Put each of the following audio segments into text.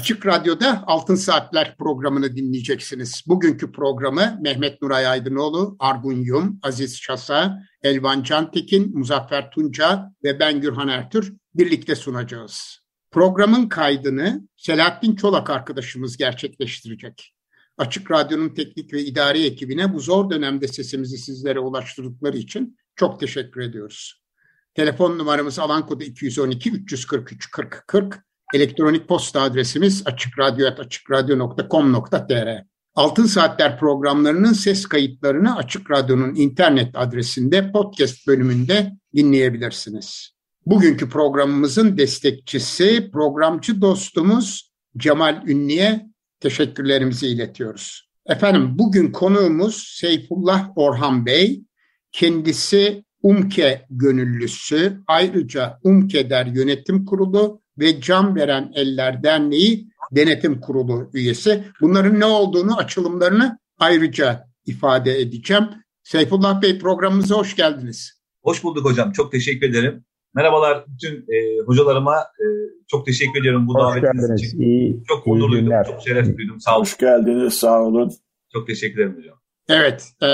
Açık Radyo'da Altın Saatler programını dinleyeceksiniz. Bugünkü programı Mehmet Nuray Aydınoğlu, Argun Yum, Aziz Çasa, Elvan Cantekin, Muzaffer Tunca ve ben Gürhan Ertür birlikte sunacağız. Programın kaydını Selahattin Çolak arkadaşımız gerçekleştirecek. Açık Radyo'nun teknik ve idari ekibine bu zor dönemde sesimizi sizlere ulaştırdıkları için çok teşekkür ediyoruz. Telefon numaramız alan kodu 212 343 40 40. Elektronik posta adresimiz açıkradyo.com.tr. Altın Saatler programlarının ses kayıtlarını Açık Radyo'nun internet adresinde podcast bölümünde dinleyebilirsiniz. Bugünkü programımızın destekçisi, programcı dostumuz Cemal Ünlü'ye teşekkürlerimizi iletiyoruz. Efendim bugün konuğumuz Seyfullah Orhan Bey. Kendisi UMKE gönüllüsü, ayrıca UMKE'der Yönetim Kurulu ve Can Veren Eller Derneği Denetim Kurulu üyesi. Bunların ne olduğunu, açılımlarını ayrıca ifade edeceğim. Seyfullah Bey programımıza hoş geldiniz. Hoş bulduk hocam. Çok teşekkür ederim. Merhabalar bütün e, hocalarıma e, çok teşekkür ediyorum bu davetiniz için. İyi, çok onur duydum, çok şeref duydum. Sağ olun. Hoş geldiniz, sağ olun. Çok teşekkür ederim hocam. Evet, e,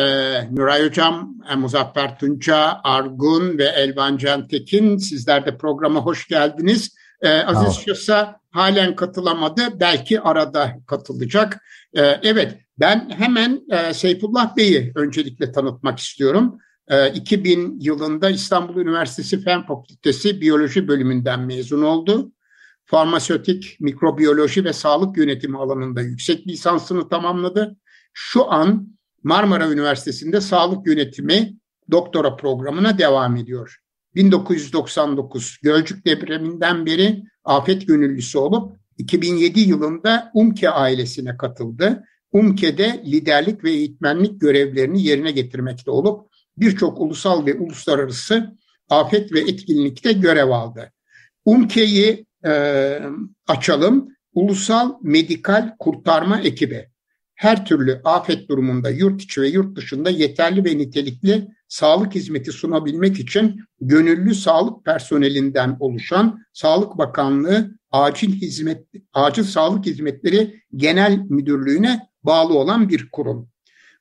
Nuray Hocam, Muzaffer Tunca, Argun ve Elvan Cantekin sizler de programa hoş geldiniz. E, Aziz Şısa halen katılamadı, belki arada katılacak. E, evet, ben hemen e, Seyfullah Bey'i öncelikle tanıtmak istiyorum. 2000 ee, yılında İstanbul Üniversitesi Fen Fakültesi Biyoloji bölümünden mezun oldu. Farmasötik, mikrobiyoloji ve sağlık yönetimi alanında yüksek lisansını tamamladı. Şu an Marmara Üniversitesi'nde sağlık yönetimi doktora programına devam ediyor. 1999 Gölcük depreminden beri afet gönüllüsü olup 2007 yılında UMKE ailesine katıldı. UMKE'de liderlik ve eğitmenlik görevlerini yerine getirmekte olup birçok ulusal ve uluslararası afet ve etkinlikte görev aldı. UMKE'yi e, açalım. Ulusal Medikal Kurtarma Ekibi her türlü afet durumunda yurt içi ve yurt dışında yeterli ve nitelikli sağlık hizmeti sunabilmek için gönüllü sağlık personelinden oluşan Sağlık Bakanlığı Acil Hizmet Acil Sağlık Hizmetleri Genel Müdürlüğü'ne bağlı olan bir kurum.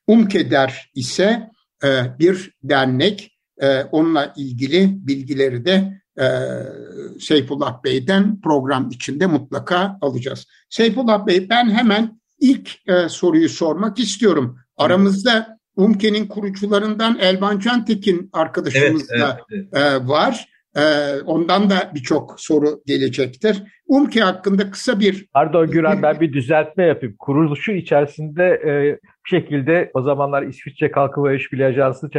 UMKEDER ise e, bir dernek. E, onunla ilgili bilgileri de e, Seyfullah Bey'den program içinde mutlaka alacağız. Seyfullah Bey ben hemen ilk soruyu sormak istiyorum. Aramızda UMKE'nin kurucularından Elvan Cantekin arkadaşımız evet, da evet, evet. var. Ondan da birçok soru gelecektir. UMKE hakkında kısa bir... Pardon Güran ben bir düzeltme yapayım. Kuruluşu içerisinde bir şekilde o zamanlar İsviçre Kalkınma İşbirliği Ajansı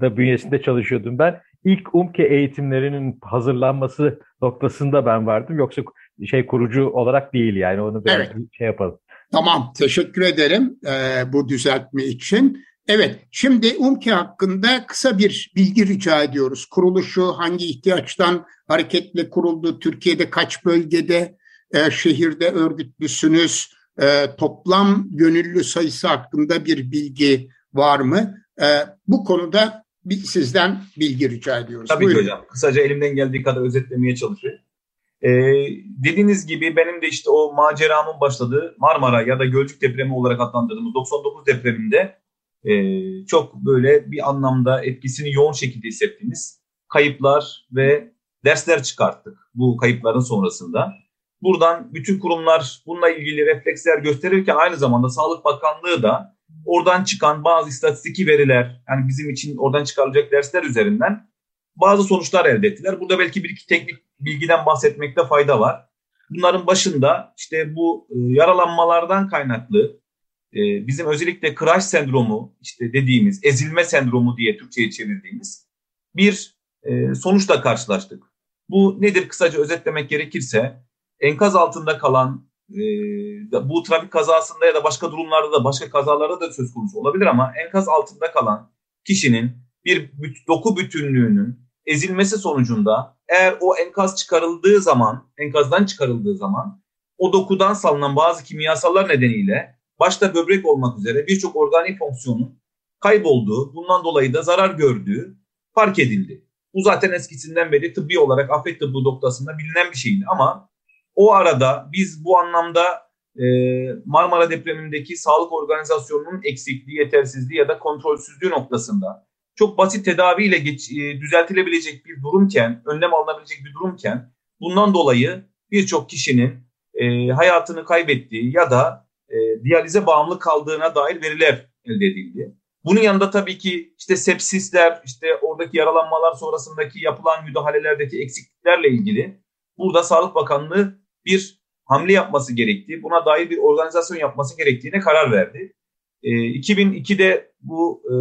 da bünyesinde çalışıyordum ben. İlk UMKE eğitimlerinin hazırlanması noktasında ben vardım. Yoksa şey kurucu olarak değil yani onu biraz evet. şey yapalım. Tamam teşekkür ederim e, bu düzeltme için. Evet şimdi UMKE hakkında kısa bir bilgi rica ediyoruz. Kuruluşu hangi ihtiyaçtan hareketle kuruldu? Türkiye'de kaç bölgede e, şehirde örgütlüsünüz? e, toplam gönüllü sayısı hakkında bir bilgi var mı? E, bu konuda bir, sizden bilgi rica ediyoruz. Tabii Buyurun. hocam. Kısaca elimden geldiği kadar özetlemeye çalışıyorum. Ee, dediğiniz gibi benim de işte o maceramın başladığı Marmara ya da Gölcük depremi olarak adlandırdığımız 99 depreminde e, çok böyle bir anlamda etkisini yoğun şekilde hissettiğimiz kayıplar ve dersler çıkarttık bu kayıpların sonrasında. Buradan bütün kurumlar bununla ilgili refleksler gösterirken aynı zamanda Sağlık Bakanlığı da oradan çıkan bazı istatistiki veriler, yani bizim için oradan çıkarılacak dersler üzerinden bazı sonuçlar elde ettiler. Burada belki bir iki teknik bilgiden bahsetmekte fayda var. Bunların başında işte bu e, yaralanmalardan kaynaklı e, bizim özellikle crash sendromu işte dediğimiz ezilme sendromu diye Türkçe'ye çevirdiğimiz bir e, sonuçla karşılaştık. Bu nedir kısaca özetlemek gerekirse enkaz altında kalan e, bu trafik kazasında ya da başka durumlarda da başka kazalarda da söz konusu olabilir ama enkaz altında kalan kişinin bir doku bütünlüğünün ezilmesi sonucunda eğer o enkaz çıkarıldığı zaman, enkazdan çıkarıldığı zaman o dokudan salınan bazı kimyasallar nedeniyle başta böbrek olmak üzere birçok organik fonksiyonun kaybolduğu, bundan dolayı da zarar gördüğü fark edildi. Bu zaten eskisinden beri tıbbi olarak afet tıbbı noktasında bilinen bir şeydi ama o arada biz bu anlamda e, Marmara depremindeki sağlık organizasyonunun eksikliği, yetersizliği ya da kontrolsüzlüğü noktasında çok basit tedaviyle geç, e, düzeltilebilecek bir durumken, önlem alınabilecek bir durumken bundan dolayı birçok kişinin e, hayatını kaybettiği ya da diyalize bağımlı kaldığına dair veriler elde edildi. Bunun yanında tabii ki işte sepsisler, işte oradaki yaralanmalar sonrasındaki yapılan müdahalelerdeki eksikliklerle ilgili burada Sağlık Bakanlığı bir hamle yapması gerektiği, buna dair bir organizasyon yapması gerektiğine karar verdi. E, 2002'de bu e,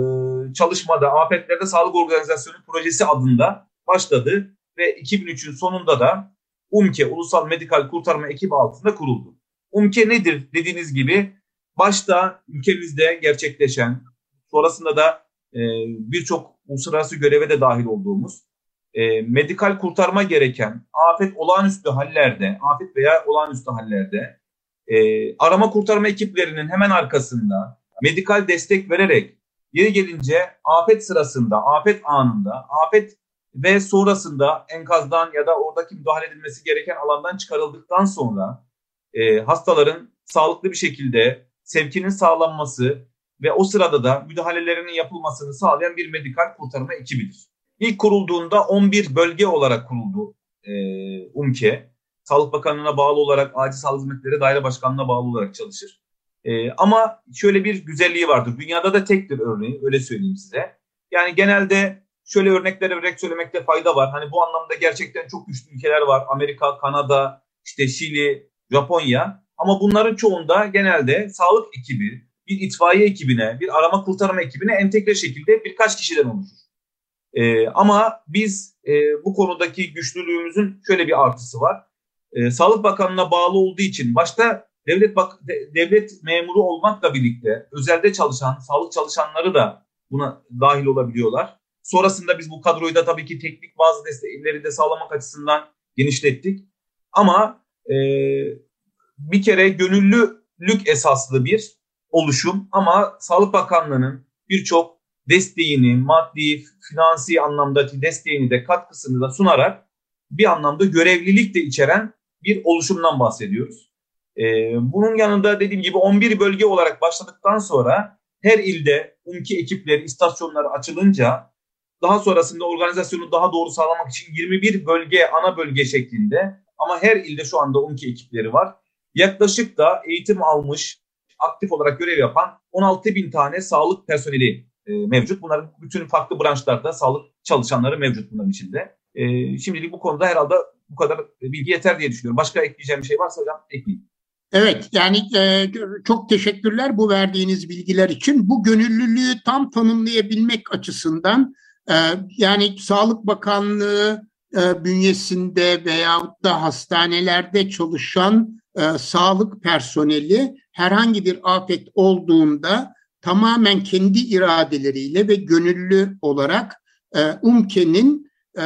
çalışmada Afetlerde Sağlık Organizasyonu Projesi adında başladı ve 2003'ün sonunda da UMKE Ulusal Medikal Kurtarma Ekibi altında kuruldu. UMKE nedir dediğiniz gibi başta ülkemizde gerçekleşen sonrasında da e, birçok uluslararası göreve de dahil olduğumuz e, medikal kurtarma gereken afet olağanüstü hallerde, afet veya olağanüstü hallerde e, arama kurtarma ekiplerinin hemen arkasında medikal destek vererek yeri gelince afet sırasında, afet anında, afet ve sonrasında enkazdan ya da oradaki müdahale edilmesi gereken alandan çıkarıldıktan sonra e, hastaların sağlıklı bir şekilde sevkinin sağlanması ve o sırada da müdahalelerinin yapılmasını sağlayan bir medikal kurtarma ekibidir. İlk kurulduğunda 11 bölge olarak kuruldu e, UMKE. Sağlık Bakanlığı'na bağlı olarak Acil Sağlık Hizmetleri Daire Başkanlığı'na bağlı olarak çalışır. E, ama şöyle bir güzelliği vardır. Dünyada da tektir örneği öyle söyleyeyim size. Yani genelde şöyle örnekler vererek söylemekte fayda var. Hani bu anlamda gerçekten çok güçlü ülkeler var. Amerika, Kanada, işte Şili, Japonya. Ama bunların çoğunda genelde sağlık ekibi, bir itfaiye ekibine, bir arama kurtarma ekibine entegre şekilde birkaç kişiden oluşur. E, ama biz e, bu konudaki güçlülüğümüzün şöyle bir artısı var. E, Sağlık Bakanlığı'na bağlı olduğu için başta devlet bak de, devlet memuru olmakla birlikte özelde çalışan sağlık çalışanları da buna dahil olabiliyorlar. Sonrasında biz bu kadroyu da tabii ki teknik bazı destekleri de sağlamak açısından genişlettik. Ama e, bir kere gönüllülük esaslı bir oluşum ama Sağlık Bakanlığı'nın birçok desteğini, maddi, finansi anlamdaki desteğini de katkısını da sunarak bir anlamda görevlilik de içeren bir oluşumdan bahsediyoruz. Ee, bunun yanında dediğim gibi 11 bölge olarak başladıktan sonra her ilde UMKİ ekipleri, istasyonları açılınca daha sonrasında organizasyonu daha doğru sağlamak için 21 bölge, ana bölge şeklinde ama her ilde şu anda UMKİ ekipleri var. Yaklaşık da eğitim almış, aktif olarak görev yapan 16 bin tane sağlık personeli e, mevcut. Bunların bütün farklı branşlarda sağlık çalışanları mevcut bunların içinde. E, şimdilik bu konuda herhalde bu kadar bilgi yeter diye düşünüyorum. Başka ekleyeceğim bir şey varsa hocam ekleyin. Evet yani e, çok teşekkürler bu verdiğiniz bilgiler için. Bu gönüllülüğü tam tanımlayabilmek açısından e, yani Sağlık Bakanlığı e, bünyesinde veyahut da hastanelerde çalışan e, sağlık personeli herhangi bir afet olduğunda tamamen kendi iradeleriyle ve gönüllü olarak e, UMKE'nin e,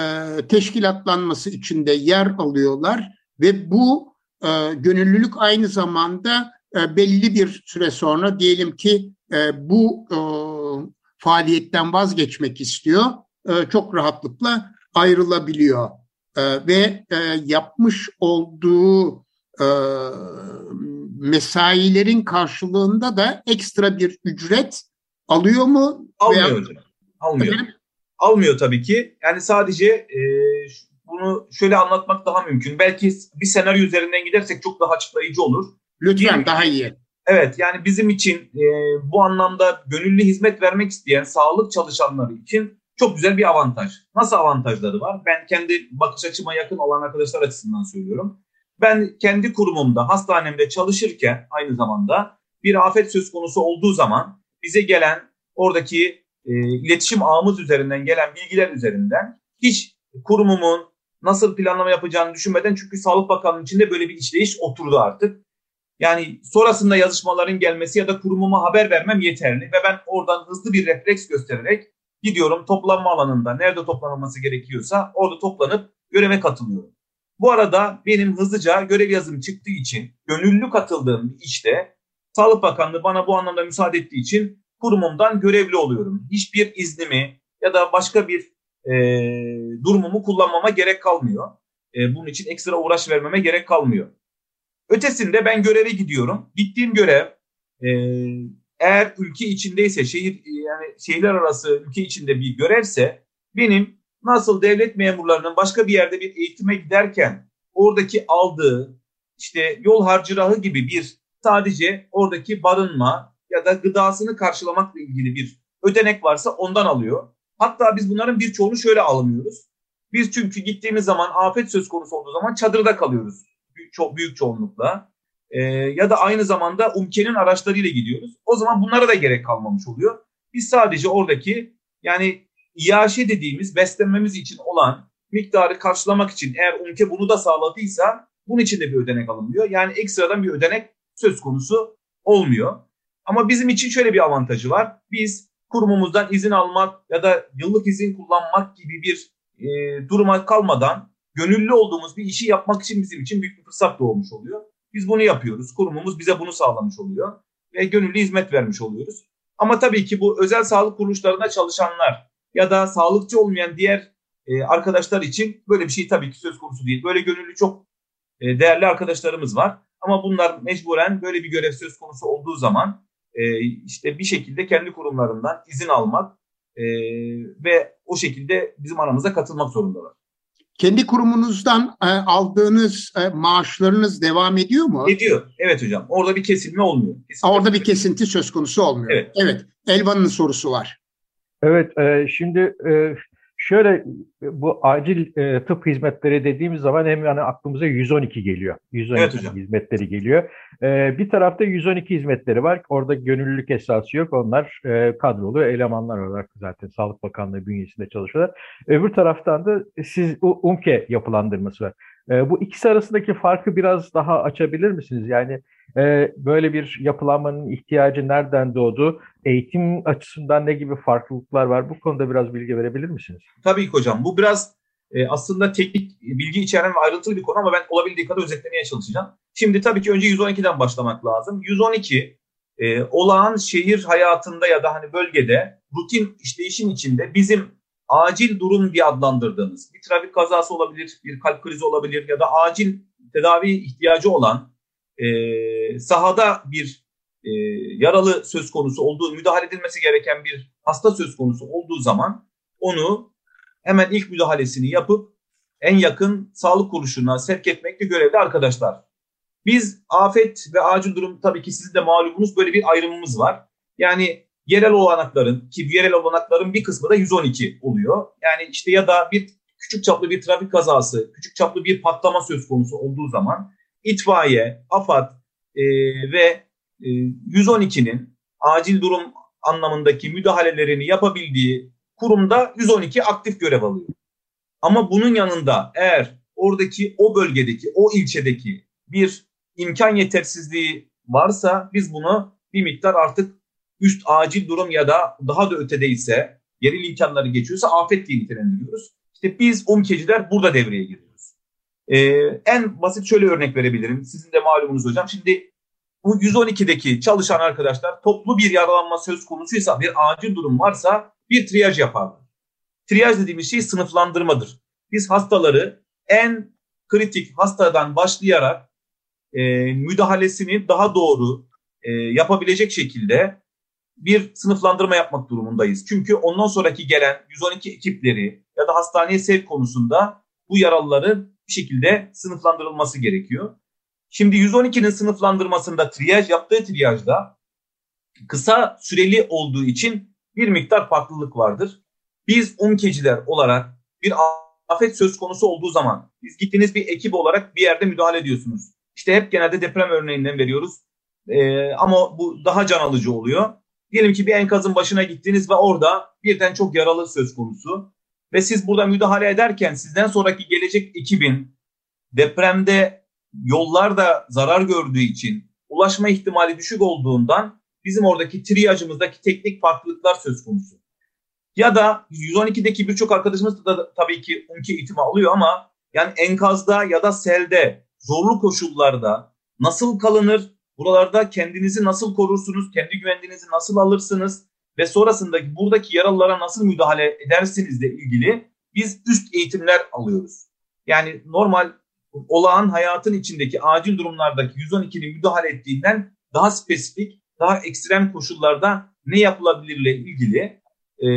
teşkilatlanması içinde yer alıyorlar ve bu e, gönüllülük aynı zamanda e, belli bir süre sonra diyelim ki e, bu e, faaliyetten vazgeçmek istiyor, e, çok rahatlıkla ayrılabiliyor e, ve e, yapmış olduğu e, mesailerin karşılığında da ekstra bir ücret alıyor mu? Almıyor Veya... hocam. Almıyor. Efendim? Almıyor tabii ki. Yani sadece e, bunu şöyle anlatmak daha mümkün. Belki bir senaryo üzerinden gidersek çok daha açıklayıcı olur. Lütfen bir, daha iyi. Evet yani bizim için e, bu anlamda gönüllü hizmet vermek isteyen sağlık çalışanları için çok güzel bir avantaj. Nasıl avantajları var? Ben kendi bakış açıma yakın olan arkadaşlar açısından söylüyorum. Ben kendi kurumumda, hastanemde çalışırken aynı zamanda bir afet söz konusu olduğu zaman bize gelen oradaki e, iletişim ağımız üzerinden gelen bilgiler üzerinden hiç kurumumun nasıl planlama yapacağını düşünmeden çünkü Sağlık Bakanlığı'nın içinde böyle bir işleyiş oturdu artık. Yani sonrasında yazışmaların gelmesi ya da kurumuma haber vermem yeterli ve ben oradan hızlı bir refleks göstererek gidiyorum toplanma alanında nerede toplanılması gerekiyorsa orada toplanıp göreve katılıyorum. Bu arada benim hızlıca görev yazım çıktığı için gönüllü katıldığım bir işte Sağlık Bakanlığı bana bu anlamda müsaade ettiği için kurumumdan görevli oluyorum. Hiçbir iznimi ya da başka bir e, durumumu kullanmama gerek kalmıyor. E, bunun için ekstra uğraş vermeme gerek kalmıyor. Ötesinde ben göreve gidiyorum. Gittiğim görev e, eğer ülke içindeyse şehir yani şehirler arası ülke içinde bir görevse benim nasıl devlet memurlarının başka bir yerde bir eğitime giderken oradaki aldığı işte yol harcırahı gibi bir sadece oradaki barınma ya da gıdasını karşılamakla ilgili bir ödenek varsa ondan alıyor. Hatta biz bunların birçoğunu şöyle almıyoruz. Biz çünkü gittiğimiz zaman afet söz konusu olduğu zaman çadırda kalıyoruz. Çok büyük çoğunlukla. Ee, ya da aynı zamanda UMKE'nin araçlarıyla gidiyoruz. O zaman bunlara da gerek kalmamış oluyor. Biz sadece oradaki yani iaşe dediğimiz beslenmemiz için olan miktarı karşılamak için eğer UMKE bunu da sağladıysa bunun için de bir ödenek alınmıyor. Yani ekstradan bir ödenek söz konusu olmuyor. Ama bizim için şöyle bir avantajı var. Biz kurumumuzdan izin almak ya da yıllık izin kullanmak gibi bir e, duruma kalmadan gönüllü olduğumuz bir işi yapmak için bizim için büyük bir fırsat doğmuş oluyor. Biz bunu yapıyoruz. Kurumumuz bize bunu sağlamış oluyor ve gönüllü hizmet vermiş oluyoruz. Ama tabii ki bu özel sağlık kuruluşlarında çalışanlar ya da sağlıkçı olmayan diğer e, arkadaşlar için böyle bir şey tabii ki söz konusu değil. Böyle gönüllü çok e, değerli arkadaşlarımız var. Ama bunlar mecburen böyle bir görev söz konusu olduğu zaman e, işte bir şekilde kendi kurumlarından izin almak e, ve o şekilde bizim aramıza katılmak zorundalar. Kendi kurumunuzdan e, aldığınız e, maaşlarınız devam ediyor mu? Ediyor. Evet hocam. Orada bir kesilme olmuyor. Kesinlikle. Orada bir kesinti söz konusu olmuyor. Evet. Evet. Elvan'ın sorusu var. Evet. E, şimdi e, Şöyle bu acil e, tıp hizmetleri dediğimiz zaman hem yani aklımıza 112 geliyor. 112 evet hizmetleri geliyor. E, bir tarafta 112 hizmetleri var. Orada gönüllülük esası yok. Onlar e, kadrolu elemanlar olarak zaten Sağlık Bakanlığı bünyesinde çalışıyorlar. Öbür taraftan da siz UMKE yapılandırması var. E, bu ikisi arasındaki farkı biraz daha açabilir misiniz? Yani e, böyle bir yapılanmanın ihtiyacı nereden doğdu? Eğitim açısından ne gibi farklılıklar var? Bu konuda biraz bilgi verebilir misiniz? Tabii ki hocam. Bu biraz e, aslında teknik bilgi içeren ve ayrıntılı bir konu ama ben olabildiği kadar özetlemeye çalışacağım. Şimdi tabii ki önce 112'den başlamak lazım. 112 e, olağan şehir hayatında ya da hani bölgede rutin işleyişin içinde bizim acil durum diye adlandırdığımız bir trafik kazası olabilir, bir kalp krizi olabilir ya da acil tedavi ihtiyacı olan e, sahada bir e, yaralı söz konusu olduğu, müdahale edilmesi gereken bir hasta söz konusu olduğu zaman onu hemen ilk müdahalesini yapıp en yakın sağlık kuruluşuna sevk etmekle görevli arkadaşlar. Biz afet ve acil durum tabii ki sizin de malumunuz böyle bir ayrımımız var. Yani yerel olanakların ki yerel olanakların bir kısmı da 112 oluyor. Yani işte ya da bir küçük çaplı bir trafik kazası, küçük çaplı bir patlama söz konusu olduğu zaman itfaiye, AFAD e, ve e, 112'nin acil durum anlamındaki müdahalelerini yapabildiği kurumda 112 aktif görev alıyor. Ama bunun yanında eğer oradaki o bölgedeki, o ilçedeki bir imkan yetersizliği varsa biz bunu bir miktar artık üst acil durum ya da daha da ötedeyse yerel imkanları geçiyorsa afet diye nitelendiriyoruz. İşte biz umkeciler burada devreye giriyoruz. Ee, en basit şöyle örnek verebilirim. Sizin de malumunuz hocam. Şimdi bu 112'deki çalışan arkadaşlar toplu bir yaralanma söz konusuysa bir acil durum varsa bir triyaj yaparlar. Triyaj dediğimiz şey sınıflandırmadır. Biz hastaları en kritik hastadan başlayarak e, müdahalesini daha doğru e, yapabilecek şekilde bir sınıflandırma yapmak durumundayız. Çünkü ondan sonraki gelen 112 ekipleri ya da hastaneye sevk konusunda bu yaralıların bir şekilde sınıflandırılması gerekiyor. Şimdi 112'nin sınıflandırmasında triyaj yaptığı triyajda kısa süreli olduğu için bir miktar farklılık vardır. Biz umkeciler olarak bir afet söz konusu olduğu zaman biz gittiğiniz bir ekip olarak bir yerde müdahale ediyorsunuz. İşte hep genelde deprem örneğinden veriyoruz. E, ama bu daha can alıcı oluyor. Diyelim ki bir enkazın başına gittiniz ve orada birden çok yaralı söz konusu. Ve siz burada müdahale ederken sizden sonraki gelecek ekibin depremde yollar da zarar gördüğü için ulaşma ihtimali düşük olduğundan bizim oradaki triyajımızdaki teknik farklılıklar söz konusu. Ya da 112'deki birçok arkadaşımız da tabii ki UMKE eğitimi alıyor ama yani enkazda ya da selde zorlu koşullarda nasıl kalınır, buralarda kendinizi nasıl korursunuz, kendi güvenliğinizi nasıl alırsınız ve sonrasında buradaki yaralılara nasıl müdahale edersinizle ilgili biz üst eğitimler alıyoruz. Yani normal olağan hayatın içindeki acil durumlardaki 112'nin müdahale ettiğinden daha spesifik, daha ekstrem koşullarda ne yapılabilirle ilgili e,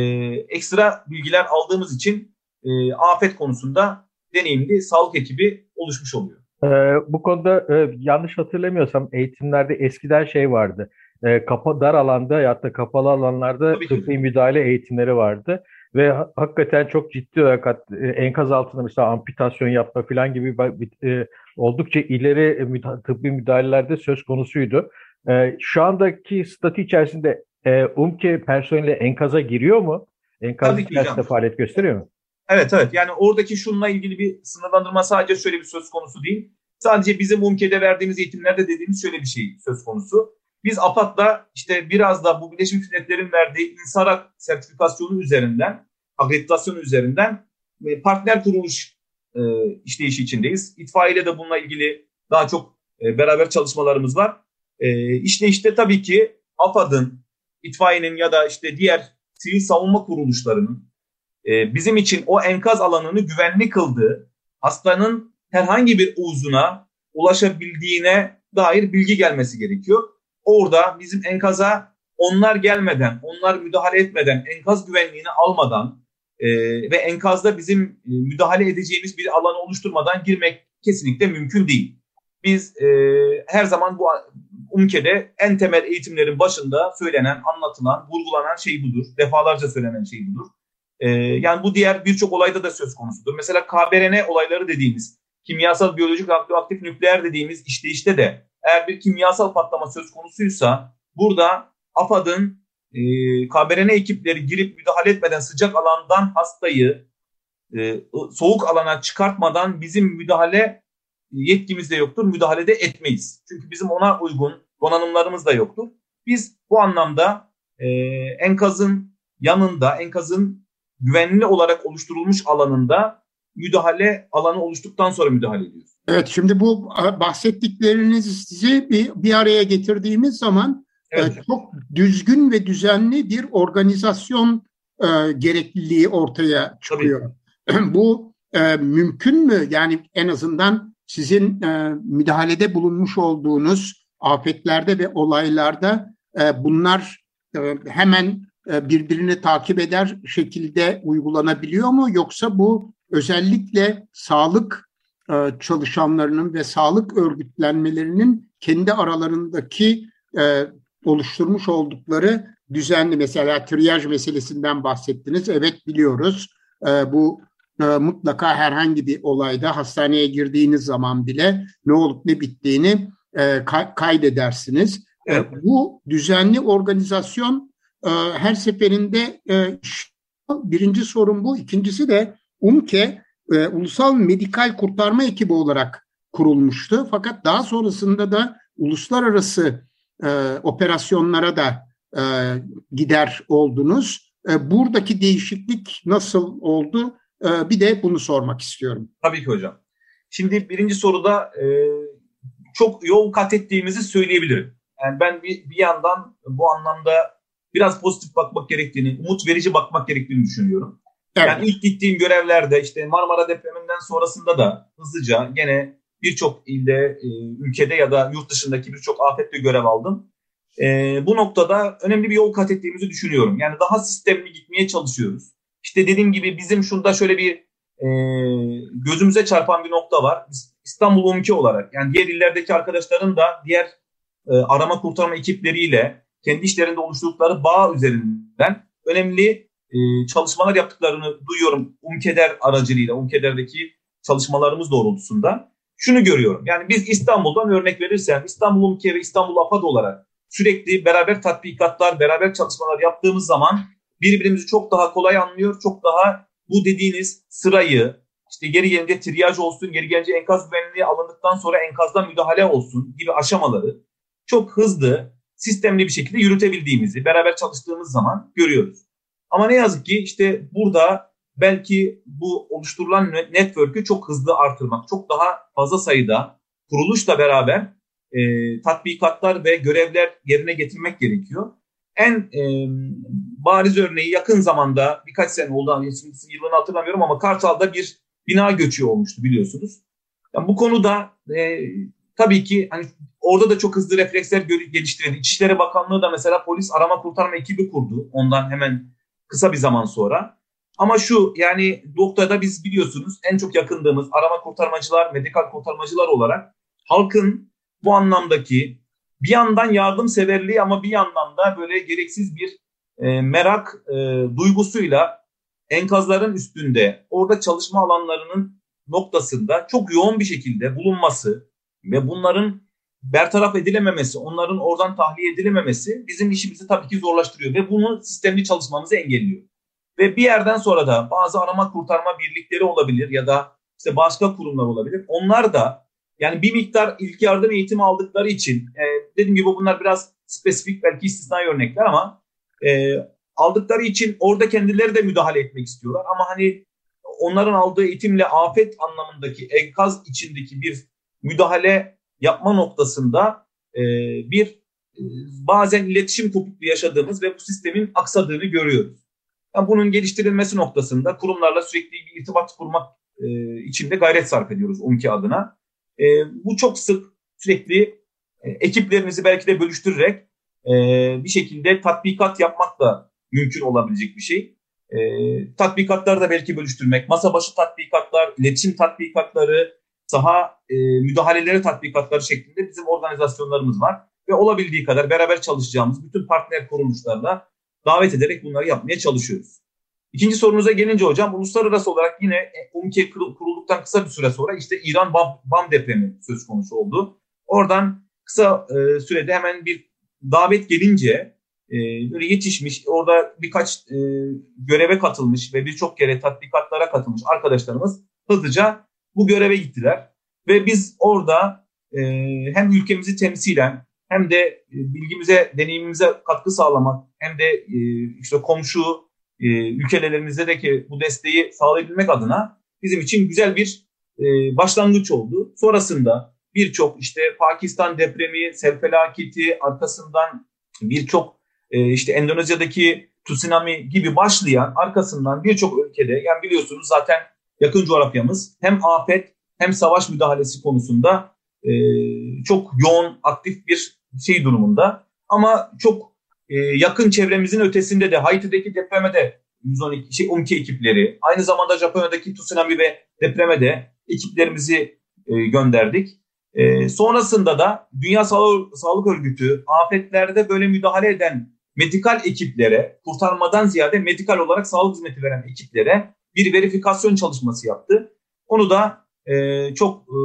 ekstra bilgiler aldığımız için e, afet konusunda deneyimli sağlık ekibi oluşmuş oluyor. Ee, bu konuda e, yanlış hatırlamıyorsam eğitimlerde eskiden şey vardı. E, kapa dar alanda ya da kapalı alanlarda tıbbi müdahale eğitimleri vardı. Ve ha, hakikaten çok ciddi olarak e, enkaz altında mesela amputasyon yapma falan gibi e, oldukça ileri müda tıbbi müdahalelerde söz konusuydu. E, şu andaki statü içerisinde e, UMKE personeli enkaza giriyor mu? Enkaz içerisinde faaliyet gösteriyor mu? Evet evet yani oradaki şununla ilgili bir sınırlandırma sadece şöyle bir söz konusu değil. Sadece bizim UMKE'de verdiğimiz eğitimlerde dediğimiz şöyle bir şey söz konusu. Biz APAD'la işte biraz da bu Birleşmiş Milletler'in verdiği İNSARAK sertifikasyonu üzerinden, akreditasyonu üzerinden e, partner kuruluş e, işleyişi içindeyiz. İtfaiye de bununla ilgili daha çok e, beraber çalışmalarımız var. E, işte işte tabii ki AFAD'ın, itfaiyenin ya da işte diğer sivil savunma kuruluşlarının e, bizim için o enkaz alanını güvenli kıldığı, hastanın herhangi bir uzuna ulaşabildiğine dair bilgi gelmesi gerekiyor. Orada bizim enkaza onlar gelmeden, onlar müdahale etmeden, enkaz güvenliğini almadan e, ve enkazda bizim e, müdahale edeceğimiz bir alanı oluşturmadan girmek kesinlikle mümkün değil. Biz e, her zaman bu UMKE'de en temel eğitimlerin başında söylenen, anlatılan, vurgulanan şey budur. Defalarca söylenen şey budur. E, yani bu diğer birçok olayda da söz konusudur. Mesela KBRN olayları dediğimiz, kimyasal, biyolojik, aktif nükleer dediğimiz işte işte de eğer bir kimyasal patlama söz konusuysa burada AFAD'ın e, KBRN ekipleri girip müdahale etmeden sıcak alandan hastayı e, soğuk alana çıkartmadan bizim müdahale yetkimiz de yoktur. Müdahalede etmeyiz. Çünkü bizim ona uygun donanımlarımız da yoktur. Biz bu anlamda e, enkazın yanında, enkazın güvenli olarak oluşturulmuş alanında müdahale alanı oluştuktan sonra müdahale ediyoruz. Evet şimdi bu bahsettiklerinizi bir, bir araya getirdiğimiz zaman e, evet. çok düzgün ve düzenli bir organizasyon e, gerekliliği ortaya çıkıyor. bu e, mümkün mü? Yani en azından sizin e, müdahalede bulunmuş olduğunuz afetlerde ve olaylarda e, bunlar e, hemen e, birbirini takip eder şekilde uygulanabiliyor mu? Yoksa bu özellikle sağlık e, çalışanlarının ve sağlık örgütlenmelerinin kendi aralarındaki e, oluşturmuş oldukları düzenli mesela triyaj meselesinden bahsettiniz. Evet biliyoruz e, bu e, mutlaka herhangi bir olayda hastaneye girdiğiniz zaman bile ne olup ne bittiğini e, kaydedersiniz. E, evet. Bu düzenli organizasyon e, her seferinde e, birinci sorun bu. İkincisi de UMKE e, Ulusal Medikal Kurtarma Ekibi olarak kurulmuştu. Fakat daha sonrasında da uluslararası e, operasyonlara da gider oldunuz. Buradaki değişiklik nasıl oldu? Bir de bunu sormak istiyorum. Tabii ki hocam. Şimdi birinci soruda çok yol kat ettiğimizi söyleyebilirim. Yani ben bir, bir yandan bu anlamda biraz pozitif bakmak gerektiğini, umut verici bakmak gerektiğini düşünüyorum. Evet. Yani ilk gittiğim görevlerde işte Marmara depreminden sonrasında da hızlıca gene birçok ilde, e, ülkede ya da yurt dışındaki birçok afette görev aldım. E, bu noktada önemli bir yol kat ettiğimizi düşünüyorum. Yani daha sistemli gitmeye çalışıyoruz. İşte dediğim gibi bizim şunda şöyle bir e, gözümüze çarpan bir nokta var. İstanbul 12 olarak yani diğer illerdeki arkadaşların da diğer e, arama kurtarma ekipleriyle kendi işlerinde oluşturdukları bağ üzerinden önemli e, çalışmalar yaptıklarını duyuyorum UMKEDER aracılığıyla, UMKEDER'deki çalışmalarımız doğrultusunda. şunu görüyorum. Yani biz İstanbul'dan örnek verirsem İstanbul UMKE ve İstanbul AFAD olarak sürekli beraber tatbikatlar, beraber çalışmalar yaptığımız zaman birbirimizi çok daha kolay anlıyor, çok daha bu dediğiniz sırayı, işte geri gelince triyaj olsun, geri gelince enkaz güvenliği alındıktan sonra enkazdan müdahale olsun gibi aşamaları çok hızlı, sistemli bir şekilde yürütebildiğimizi beraber çalıştığımız zaman görüyoruz. Ama ne yazık ki işte burada belki bu oluşturulan network'ü çok hızlı artırmak, çok daha fazla sayıda kuruluşla beraber e, tatbikatlar ve görevler yerine getirmek gerekiyor. En e, bariz örneği yakın zamanda birkaç sene oldu, hani yılını hatırlamıyorum ama Kartal'da bir bina göçü olmuştu biliyorsunuz. Yani bu konuda e, tabii ki hani orada da çok hızlı refleksler geliştirildi. İçişleri Bakanlığı da mesela polis arama kurtarma ekibi kurdu ondan hemen kısa bir zaman sonra. Ama şu yani noktada biz biliyorsunuz en çok yakındığımız arama kurtarmacılar, medikal kurtarmacılar olarak halkın bu anlamdaki bir yandan yardımseverliği ama bir yandan da böyle gereksiz bir e, merak e, duygusuyla enkazların üstünde orada çalışma alanlarının noktasında çok yoğun bir şekilde bulunması ve bunların bertaraf edilememesi, onların oradan tahliye edilememesi bizim işimizi tabii ki zorlaştırıyor ve bunu sistemli çalışmamızı engelliyor. Ve bir yerden sonra da bazı arama kurtarma birlikleri olabilir ya da işte başka kurumlar olabilir. Onlar da yani bir miktar ilk yardım eğitimi aldıkları için e, dediğim gibi bunlar biraz spesifik belki istisnai örnekler ama e, aldıkları için orada kendileri de müdahale etmek istiyorlar. Ama hani onların aldığı eğitimle afet anlamındaki enkaz içindeki bir müdahale yapma noktasında e, bir e, bazen iletişim kopukluğu yaşadığımız ve bu sistemin aksadığını görüyoruz. Yani bunun geliştirilmesi noktasında kurumlarla sürekli bir irtibat kurmak e, için de gayret sarf ediyoruz UMKE adına. E, bu çok sık sürekli e, ekiplerimizi belki de bölüştürerek e, bir şekilde tatbikat yapmak da mümkün olabilecek bir şey. E, tatbikatları da belki bölüştürmek, masa başı tatbikatlar, iletişim tatbikatları, saha e, müdahaleleri tatbikatları şeklinde bizim organizasyonlarımız var. Ve olabildiği kadar beraber çalışacağımız bütün partner kuruluşlarla davet ederek bunları yapmaya çalışıyoruz. İkinci sorunuza gelince hocam uluslararası olarak yine UMKE kurulduktan kısa bir süre sonra işte İran BAM, BAM depremi söz konusu oldu. Oradan kısa e, sürede hemen bir davet gelince e, böyle yetişmiş orada birkaç e, göreve katılmış ve birçok kere tatbikatlara katılmış arkadaşlarımız hızlıca bu göreve gittiler. Ve biz orada e, hem ülkemizi temsilen hem de e, bilgimize, deneyimimize katkı sağlamak hem de e, işte komşu e, ülkelerimizdeki bu desteği sağlayabilmek adına bizim için güzel bir e, başlangıç oldu. Sonrasında birçok işte Pakistan depremi, sel felaketi arkasından birçok e, işte Endonezya'daki tsunami gibi başlayan arkasından birçok ülkede yani biliyorsunuz zaten yakın coğrafyamız hem afet hem savaş müdahalesi konusunda e, çok yoğun aktif bir şey durumunda. Ama çok e, yakın çevremizin ötesinde de Haiti'deki depreme de 112 şey 12 ekipleri, aynı zamanda Japonya'daki tsunami ve depreme de ekiplerimizi e, gönderdik. E, sonrasında da Dünya Sağlık, Örgütü afetlerde böyle müdahale eden medikal ekiplere, kurtarmadan ziyade medikal olarak sağlık hizmeti veren ekiplere bir verifikasyon çalışması yaptı. Onu da e, çok e,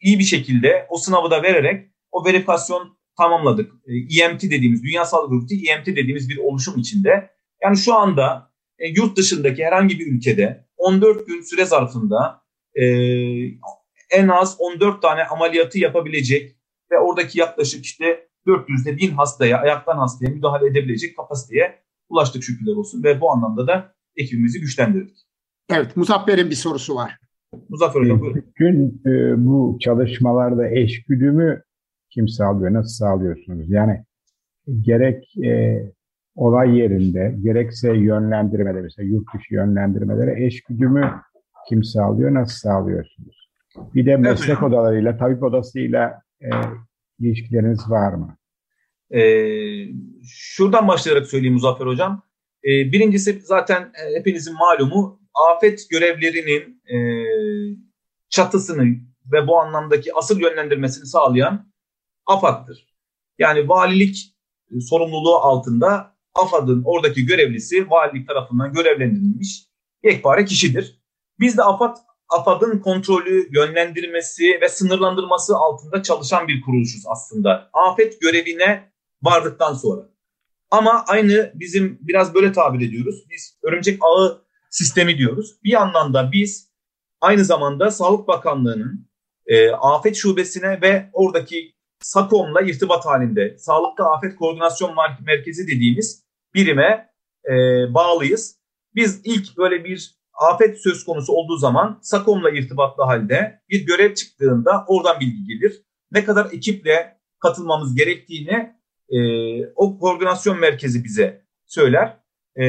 iyi bir şekilde o sınavı da vererek o verifikasyon tamamladık. E, EMT dediğimiz, Dünya Sağlık Örgütü EMT dediğimiz bir oluşum içinde. Yani şu anda e, yurt dışındaki herhangi bir ülkede 14 gün süre zarfında e, en az 14 tane ameliyatı yapabilecek ve oradaki yaklaşık işte 400'de 1000 hastaya, ayaktan hastaya müdahale edebilecek kapasiteye ulaştık şükürler olsun ve bu anlamda da ekibimizi güçlendirdik. Evet, Muzaffer'in bir sorusu var. Muzaffer Hocam buyurun. Bütün e, bu çalışmalarda eşgüdümü kim sağlıyor, nasıl sağlıyorsunuz? Yani gerek e, olay yerinde, gerekse yönlendirmede, mesela yurt dışı yönlendirmelere eşgüdümü kim sağlıyor, nasıl sağlıyorsunuz? Bir de meslek evet. odalarıyla, tabip odasıyla e, ilişkileriniz var mı? Ee, şuradan başlayarak söyleyeyim Muzaffer Hocam. Ee, birincisi zaten e, hepinizin malumu afet görevlerinin e, çatısını ve bu anlamdaki asıl yönlendirmesini sağlayan AFAD'dır. Yani valilik e, sorumluluğu altında AFAD'ın oradaki görevlisi valilik tarafından görevlendirilmiş yekpare kişidir. Biz de AFAD AFAD'ın kontrolü, yönlendirmesi ve sınırlandırması altında çalışan bir kuruluşuz aslında. Afet görevine vardıktan sonra. Ama aynı bizim biraz böyle tabir ediyoruz. Biz örümcek ağı sistemi diyoruz. Bir yandan da biz aynı zamanda Sağlık Bakanlığı'nın e, afet şubesine ve oradaki SAKOM'la irtibat halinde Sağlıkta Afet Koordinasyon Merkezi dediğimiz birime e, bağlıyız. Biz ilk böyle bir afet söz konusu olduğu zaman SAKOM'la irtibatlı halde bir görev çıktığında oradan bilgi gelir. Ne kadar ekiple katılmamız gerektiğini e, o koordinasyon merkezi bize söyler. E,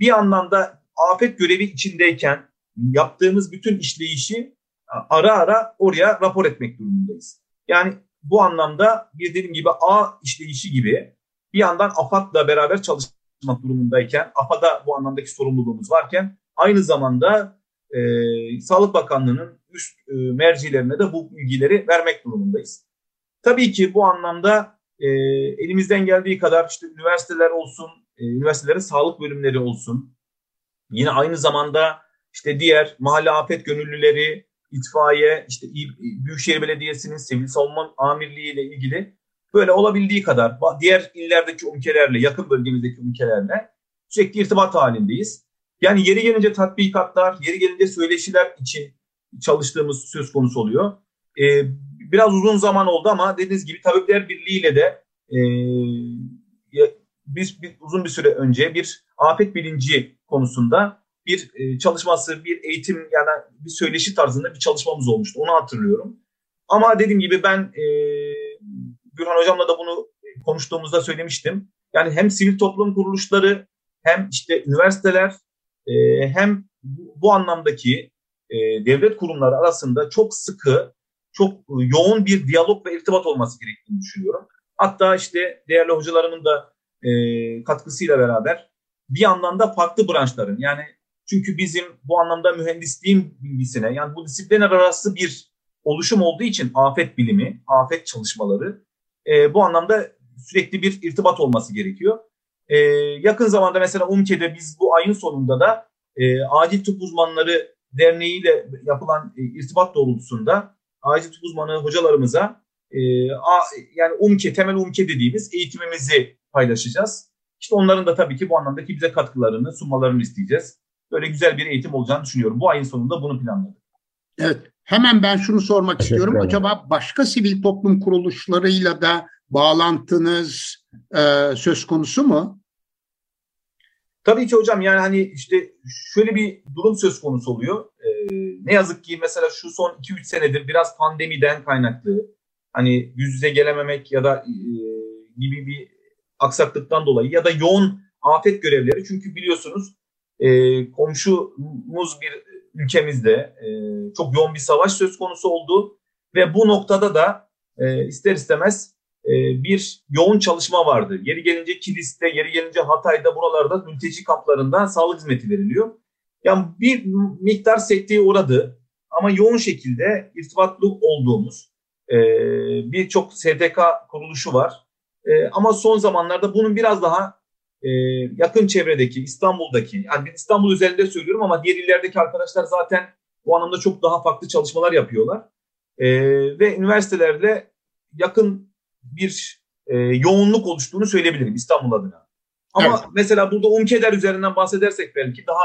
bir anlamda afet görevi içindeyken yaptığımız bütün işleyişi ara ara oraya rapor etmek durumundayız. Yani bu anlamda bir dediğim gibi A işleyişi gibi bir yandan AFAD'la beraber çalışmak durumundayken, AFAD'a bu anlamdaki sorumluluğumuz varken aynı zamanda e, Sağlık Bakanlığı'nın üst e, mercilerine de bu bilgileri vermek durumundayız. Tabii ki bu anlamda e, elimizden geldiği kadar işte üniversiteler olsun, e, üniversitelerin sağlık bölümleri olsun, yine aynı zamanda işte diğer mahalle afet gönüllüleri, itfaiye, işte Büyükşehir Belediyesi'nin sivil savunma amirliği ile ilgili böyle olabildiği kadar diğer illerdeki ülkelerle, yakın bölgemizdeki ülkelerle sürekli irtibat halindeyiz. Yani yeri gelince tatbikatlar, yeri gelince söyleşiler için çalıştığımız söz konusu oluyor. Ee, biraz uzun zaman oldu ama dediğiniz gibi Tabipler Birliği ile de e, biz bir, uzun bir süre önce bir afet bilinci konusunda bir e, çalışması, bir eğitim yani bir söyleşi tarzında bir çalışmamız olmuştu. Onu hatırlıyorum. Ama dediğim gibi ben e, Gürhan Hocam'la da bunu konuştuğumuzda söylemiştim. Yani hem sivil toplum kuruluşları hem işte üniversiteler e, hem bu, anlamdaki e, devlet kurumları arasında çok sıkı, çok yoğun bir diyalog ve irtibat olması gerektiğini düşünüyorum. Hatta işte değerli hocalarımın da e, katkısıyla beraber bir yandan da farklı branşların yani çünkü bizim bu anlamda mühendisliğin bilgisine yani bu disiplinler arası bir oluşum olduğu için afet bilimi, afet çalışmaları e, bu anlamda sürekli bir irtibat olması gerekiyor. E, yakın zamanda mesela UMKE'de biz bu ayın sonunda da e, Acil Tıp Uzmanları Derneği ile yapılan e, irtibat doğrultusunda acil tıp uzmanı hocalarımıza e, a, yani UMKE, temel UMKE dediğimiz eğitimimizi paylaşacağız. İşte onların da tabii ki bu anlamdaki bize katkılarını, sunmalarını isteyeceğiz böyle güzel bir eğitim olacağını düşünüyorum. Bu ayın sonunda bunu planladık. Evet. Hemen ben şunu sormak istiyorum. Acaba başka sivil toplum kuruluşlarıyla da bağlantınız e, söz konusu mu? Tabii ki hocam yani hani işte şöyle bir durum söz konusu oluyor. Ee, ne yazık ki mesela şu son 2-3 senedir biraz pandemiden kaynaklı hani yüz yüze gelememek ya da e, gibi bir aksaklıktan dolayı ya da yoğun afet görevleri çünkü biliyorsunuz e, komşumuz bir ülkemizde e, çok yoğun bir savaş söz konusu oldu ve bu noktada da e, ister istemez e, bir yoğun çalışma vardı. Yeri gelince Kilis'te, yeri gelince Hatay'da buralarda mülteci kamplarında sağlık hizmeti veriliyor. Yani bir miktar sekteye uğradı ama yoğun şekilde irtibatlı olduğumuz e, birçok STK kuruluşu var. E, ama son zamanlarda bunun biraz daha e, yakın çevredeki, İstanbul'daki, yani ben İstanbul üzerinde söylüyorum ama diğer illerdeki arkadaşlar zaten bu anlamda çok daha farklı çalışmalar yapıyorlar. E, ve üniversitelerle yakın bir e, yoğunluk oluştuğunu söyleyebilirim İstanbul adına. Ama evet. mesela burada UMKEDER üzerinden bahsedersek belki daha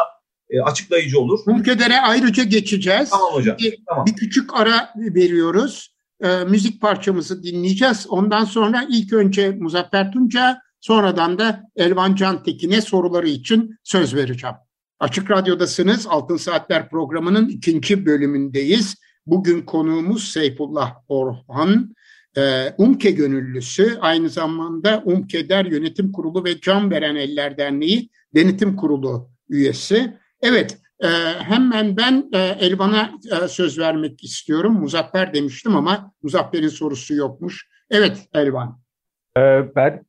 e, açıklayıcı olur. UMKEDER'e ayrıca geçeceğiz. Tamam hocam. Bir, tamam. bir küçük ara veriyoruz. E, müzik parçamızı dinleyeceğiz. Ondan sonra ilk önce Muzaffer Tunca, Sonradan da Elvan Cantekin'e soruları için söz vereceğim. Açık Radyo'dasınız. Altın Saatler programının ikinci bölümündeyiz. Bugün konuğumuz Seyfullah Orhan, e, UMKE gönüllüsü, aynı zamanda UMKE'der Yönetim Kurulu ve Can Veren Eller Derneği Denetim Kurulu üyesi. Evet, e, hemen ben e, Elvan'a söz vermek istiyorum. Muzaffer demiştim ama Muzaffer'in sorusu yokmuş. Evet Elvan. Ben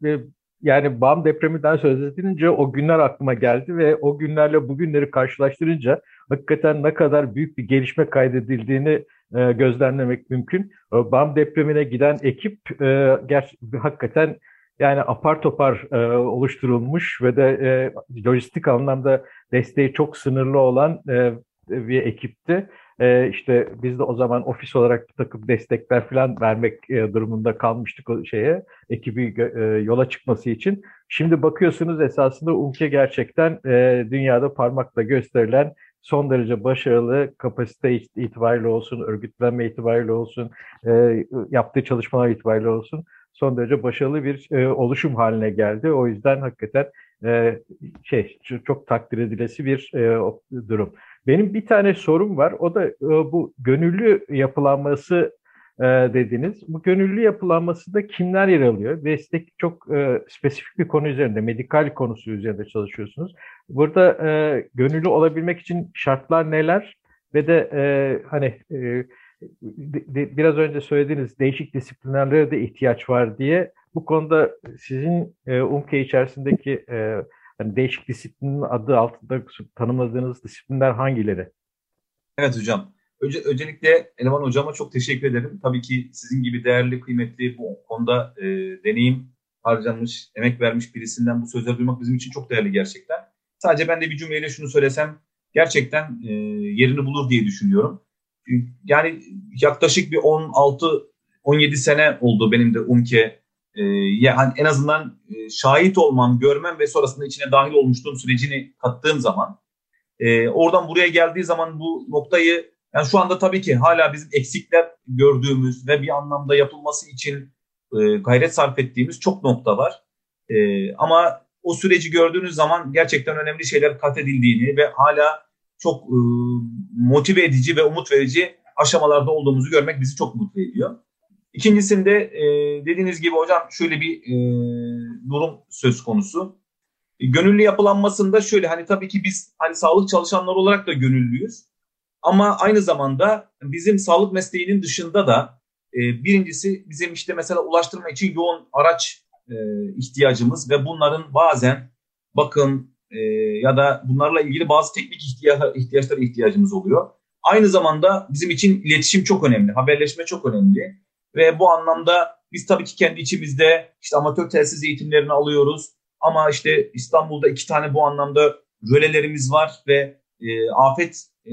yani BAM depreminden söz edilince o günler aklıma geldi ve o günlerle bugünleri karşılaştırınca hakikaten ne kadar büyük bir gelişme kaydedildiğini e, gözlemlemek mümkün. O BAM depremine giden ekip e, hakikaten yani apar topar e, oluşturulmuş ve de e, lojistik anlamda desteği çok sınırlı olan e, bir ekipti. e, işte biz de o zaman ofis olarak bir takım destekler falan vermek e, durumunda kalmıştık o şeye, ekibi e, yola çıkması için. Şimdi bakıyorsunuz esasında UMKE gerçekten e, dünyada parmakla gösterilen son derece başarılı kapasite itibariyle olsun, örgütlenme itibariyle olsun, e, yaptığı çalışmalar itibariyle olsun son derece başarılı bir e, oluşum haline geldi. O yüzden hakikaten e, şey çok, takdir edilesi bir e, durum. Benim bir tane sorum var. O da e, bu gönüllü yapılanması e, dediniz. Bu gönüllü yapılanmasında kimler yer alıyor? Destek çok e, spesifik bir konu üzerinde, medikal konusu üzerinde çalışıyorsunuz. Burada e, gönüllü olabilmek için şartlar neler? Ve de e, hani e, de, biraz önce söylediğiniz değişik disiplinlerlere de ihtiyaç var diye bu konuda sizin e, UMKE içerisindeki e, yani değişik disiplinin adı altında tanımladığınız disiplinler hangileri? Evet hocam. Önce, öncelikle Eleman hocama çok teşekkür ederim. Tabii ki sizin gibi değerli, kıymetli bu konuda e, deneyim harcanmış, emek vermiş birisinden bu sözleri duymak bizim için çok değerli gerçekten. Sadece ben de bir cümleyle şunu söylesem gerçekten e, yerini bulur diye düşünüyorum. Yani yaklaşık bir 16-17 sene oldu benim de UMKE e, yani en azından e, şahit olmam, görmem ve sonrasında içine dahil olmuşluğum sürecini kattığım zaman e, oradan buraya geldiği zaman bu noktayı yani şu anda tabii ki hala bizim eksikler gördüğümüz ve bir anlamda yapılması için e, gayret sarf ettiğimiz çok nokta var. Ama o süreci gördüğünüz zaman gerçekten önemli şeyler kat edildiğini ve hala çok e, motive edici ve umut verici aşamalarda olduğumuzu görmek bizi çok mutlu ediyor. İkincisinde e, dediğiniz gibi hocam şöyle bir e, durum söz konusu. E, gönüllü yapılanmasında şöyle hani tabii ki biz hani sağlık çalışanları olarak da gönüllüyüz. Ama aynı zamanda bizim sağlık mesleğinin dışında da birincisi bizim işte mesela ulaştırma için yoğun araç ihtiyacımız ve bunların bazen bakım e, ya da bunlarla ilgili bazı teknik ihtiya ihtiyaçlara ihtiyacımız oluyor. Aynı zamanda bizim için iletişim çok önemli, haberleşme çok önemli. Ve bu anlamda biz tabii ki kendi içimizde işte amatör telsiz eğitimlerini alıyoruz. Ama işte İstanbul'da iki tane bu anlamda rölelerimiz var ve e, afet e,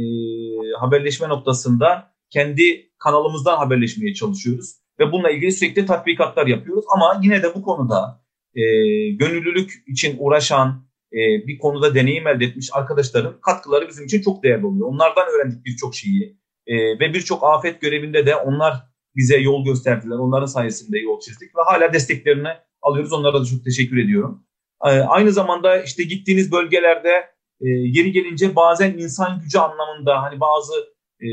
haberleşme noktasında kendi kanalımızdan haberleşmeye çalışıyoruz. Ve bununla ilgili sürekli tatbikatlar yapıyoruz. Ama yine de bu konuda e, gönüllülük için uğraşan, e, bir konuda deneyim elde etmiş arkadaşların katkıları bizim için çok değerli oluyor. Onlardan öğrendik birçok şeyi. E, ve birçok afet görevinde de onlar bize yol gösterdiler. Onların sayesinde yol çizdik ve hala desteklerini alıyoruz. Onlara da çok teşekkür ediyorum. Ee, aynı zamanda işte gittiğiniz bölgelerde e, yeri gelince bazen insan gücü anlamında hani bazı e,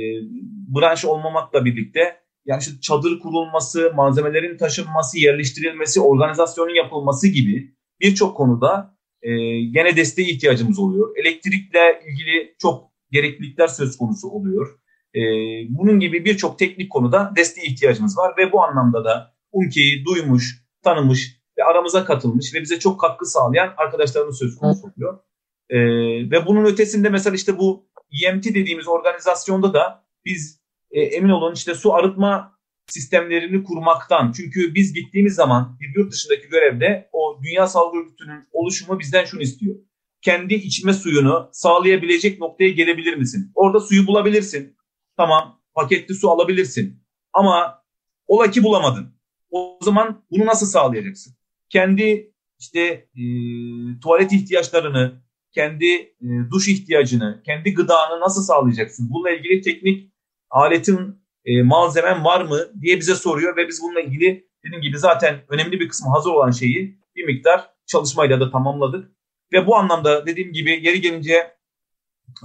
branş olmamakla birlikte yani işte çadır kurulması, malzemelerin taşınması, yerleştirilmesi, organizasyonun yapılması gibi birçok konuda e, gene desteğe ihtiyacımız oluyor. Elektrikle ilgili çok gereklilikler söz konusu oluyor. E, bunun gibi birçok teknik konuda desteğe ihtiyacımız var ve bu anlamda da UMKE'yi duymuş, tanımış ve aramıza katılmış ve bize çok katkı sağlayan arkadaşlarımız söz konusu oluyor. E, ve bunun ötesinde mesela işte bu EMT dediğimiz organizasyonda da biz e, emin olun işte su arıtma sistemlerini kurmaktan. Çünkü biz gittiğimiz zaman bir yurt dışındaki görevde o Dünya Sağlık Örgütü'nün oluşumu bizden şunu istiyor. Kendi içme suyunu sağlayabilecek noktaya gelebilir misin? Orada suyu bulabilirsin. Tamam paketli su alabilirsin. Ama ola ki bulamadın. O zaman bunu nasıl sağlayacaksın? Kendi işte e, tuvalet ihtiyaçlarını, kendi e, duş ihtiyacını, kendi gıdanı nasıl sağlayacaksın? Bununla ilgili teknik aletin, e, malzemen var mı diye bize soruyor ve biz bununla ilgili dediğim gibi zaten önemli bir kısmı hazır olan şeyi bir miktar çalışmayla da tamamladık. Ve bu anlamda dediğim gibi yeri gelince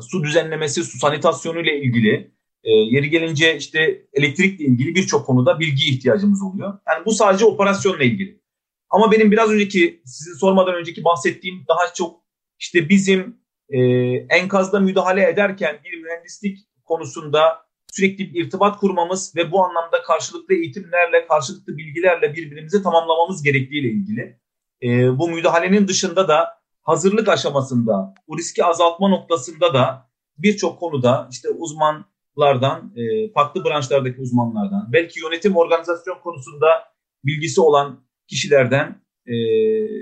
su düzenlemesi, su sanitasyonu ile ilgili e, yeri gelince işte elektrikle ilgili birçok konuda bilgi ihtiyacımız oluyor. Yani bu sadece operasyonla ilgili. Ama benim biraz önceki sizin sormadan önceki bahsettiğim daha çok işte bizim e, enkazda müdahale ederken bir mühendislik konusunda sürekli bir irtibat kurmamız ve bu anlamda karşılıklı eğitimlerle, karşılıklı bilgilerle birbirimizi tamamlamamız gerektiğiyle ilgili. E, bu müdahalenin dışında da hazırlık aşamasında, bu riski azaltma noktasında da birçok konuda işte uzman lardan, e, farklı branşlardaki uzmanlardan, belki yönetim organizasyon konusunda bilgisi olan kişilerden e,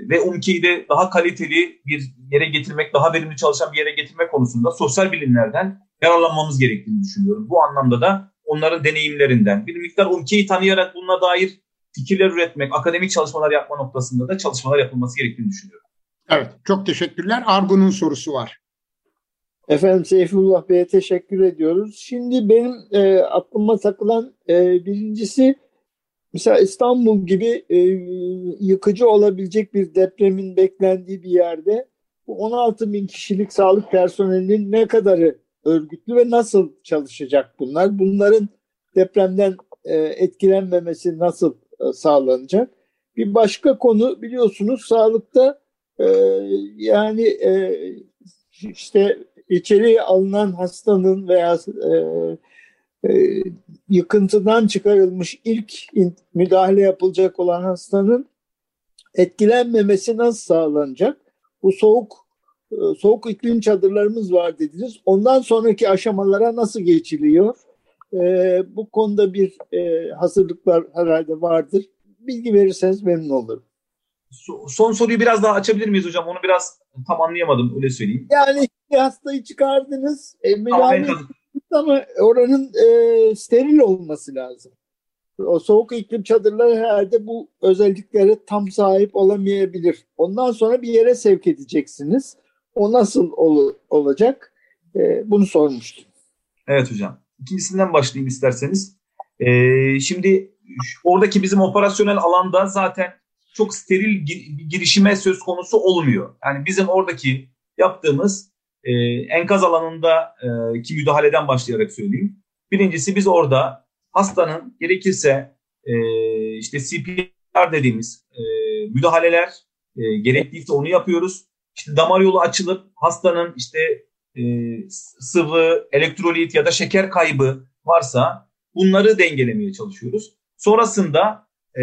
ve UMKE'yi daha kaliteli bir yere getirmek, daha verimli çalışan bir yere getirmek konusunda sosyal bilimlerden yararlanmamız gerektiğini düşünüyorum. Bu anlamda da onların deneyimlerinden bir miktar ülkeyi tanıyarak bununla dair fikirler üretmek, akademik çalışmalar yapma noktasında da çalışmalar yapılması gerektiğini düşünüyorum. Evet, çok teşekkürler. Argun'un sorusu var. Efendim Seyfullah Bey'e teşekkür ediyoruz. Şimdi benim e, aklıma takılan e, birincisi mesela İstanbul gibi e, yıkıcı olabilecek bir depremin beklendiği bir yerde bu 16 bin kişilik sağlık personelinin ne kadarı örgütlü ve nasıl çalışacak bunlar? Bunların depremden e, etkilenmemesi nasıl e, sağlanacak? Bir başka konu biliyorsunuz sağlıkta e, yani işte içeriye alınan hastanın veya e, yıkıntıdan çıkarılmış ilk müdahale yapılacak olan hastanın etkilenmemesi nasıl sağlanacak? Bu soğuk soğuk iklim çadırlarımız var dediniz. Ondan sonraki aşamalara nasıl geçiliyor? E, bu konuda bir e, hazırlıklar herhalde vardır. Bilgi verirseniz memnun olurum. Son soruyu biraz daha açabilir miyiz hocam? Onu biraz tam anlayamadım öyle söyleyeyim. Yani hastayı çıkardınız. E, müdahale ama oranın e, steril olması lazım. O soğuk iklim çadırları herhalde bu özelliklere tam sahip olamayabilir. Ondan sonra bir yere sevk edeceksiniz. O nasıl ol, olacak? E, bunu sormuştum. Evet hocam. İkincisinden başlayayım isterseniz. E, şimdi oradaki bizim operasyonel alanda zaten çok steril bir girişime söz konusu olmuyor. Yani bizim oradaki yaptığımız e, enkaz alanında e, ki müdahaleden başlayarak söyleyeyim. Birincisi biz orada hastanın gerekirse e, işte CPR dediğimiz e, müdahaleler e, gerekliyse onu yapıyoruz. İşte damar yolu açılıp hastanın işte e, sıvı, elektrolit ya da şeker kaybı varsa bunları dengelemeye çalışıyoruz. Sonrasında e,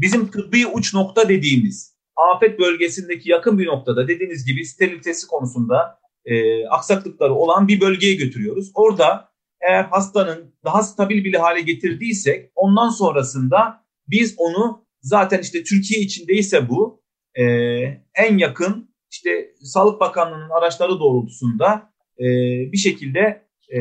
bizim tıbbi uç nokta dediğimiz afet bölgesindeki yakın bir noktada dediğiniz gibi sterilitesi konusunda e, aksaklıkları olan bir bölgeye götürüyoruz. Orada eğer hastanın daha stabil bir hale getirdiysek ondan sonrasında biz onu zaten işte Türkiye içindeyse bu e, en yakın işte Sağlık Bakanlığı'nın araçları doğrultusunda e, bir şekilde e,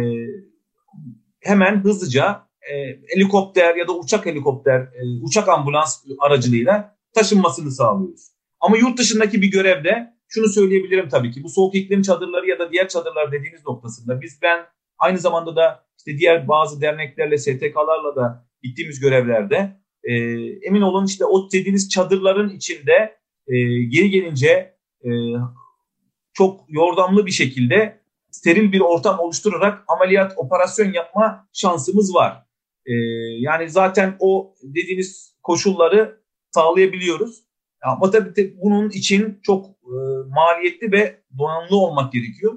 hemen hızlıca e, helikopter ya da uçak helikopter, e, uçak ambulans aracılığıyla taşınmasını sağlıyoruz. Ama yurt dışındaki bir görevde şunu söyleyebilirim tabii ki bu soğuk iklim çadırları ya da diğer çadırlar dediğiniz noktasında biz ben aynı zamanda da işte diğer bazı derneklerle STK'larla da gittiğimiz görevlerde e, emin olun işte o dediğiniz çadırların içinde e, geri gelince e, çok yordamlı bir şekilde steril bir ortam oluşturarak ameliyat operasyon yapma şansımız var. E, yani zaten o dediğiniz koşulları sağlayabiliyoruz. Ama tabii bunun için çok e, maliyetli ve donanımlı olmak gerekiyor.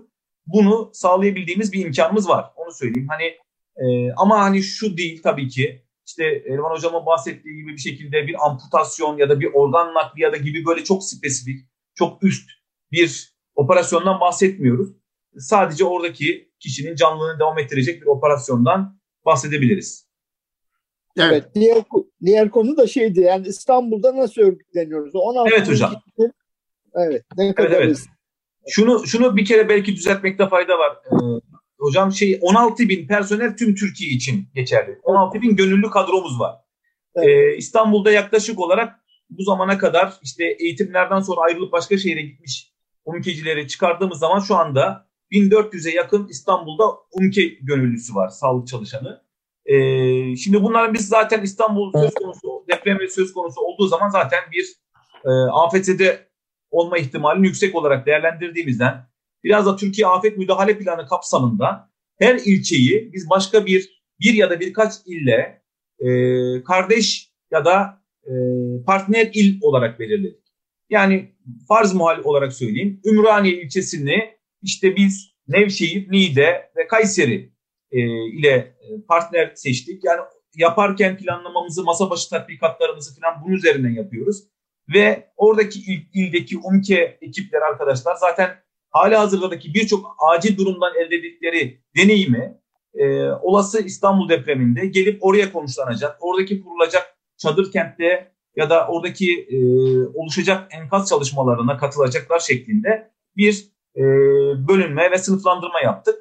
Bunu sağlayabildiğimiz bir imkanımız var. Onu söyleyeyim. Hani e, ama hani şu değil tabii ki. İşte Elvan hocamın bahsettiği gibi bir şekilde bir amputasyon ya da bir organ nakli ya da gibi böyle çok spesifik, çok üst bir operasyondan bahsetmiyoruz. Sadece oradaki kişinin canlılığını devam ettirecek bir operasyondan bahsedebiliriz. Evet. evet diğer diğer konu da şeydi yani İstanbul'da nasıl örgütleniyoruz? 16 evet hocam. Kişi, evet. Ne kadar evet, evet. Şunu şunu bir kere belki düzeltmekte fayda var. Ee, hocam şey 16 bin personel tüm Türkiye için geçerli. 16 bin gönüllü kadromuz var. Evet. Ee, İstanbul'da yaklaşık olarak bu zamana kadar işte eğitimlerden sonra ayrılıp başka şehre gitmiş umkecileri çıkardığımız zaman şu anda 1400'e yakın İstanbul'da umke gönüllüsü var, sağlık çalışanı. E, şimdi bunların biz zaten İstanbul söz konusu, deprem söz konusu olduğu zaman zaten bir e, afetzede olma ihtimalini yüksek olarak değerlendirdiğimizden biraz da Türkiye Afet Müdahale Planı kapsamında her ilçeyi biz başka bir bir ya da birkaç ille e, kardeş ya da partner il olarak belirledik. Yani farz muhal olarak söyleyeyim. Ümraniye ilçesini işte biz Nevşehir, Niğde ve Kayseri e, ile e, partner seçtik. Yani yaparken planlamamızı, masa başı tatbikatlarımızı falan bunun üzerinden yapıyoruz. Ve oradaki il, ildeki UMKE ekipler arkadaşlar zaten hali hazırdaki birçok acil durumdan elde ettikleri deneyimi e, olası İstanbul depreminde gelip oraya konuşlanacak. Oradaki kurulacak çadır kentte ya da oradaki e, oluşacak enkaz çalışmalarına katılacaklar şeklinde bir e, bölünme ve sınıflandırma yaptık.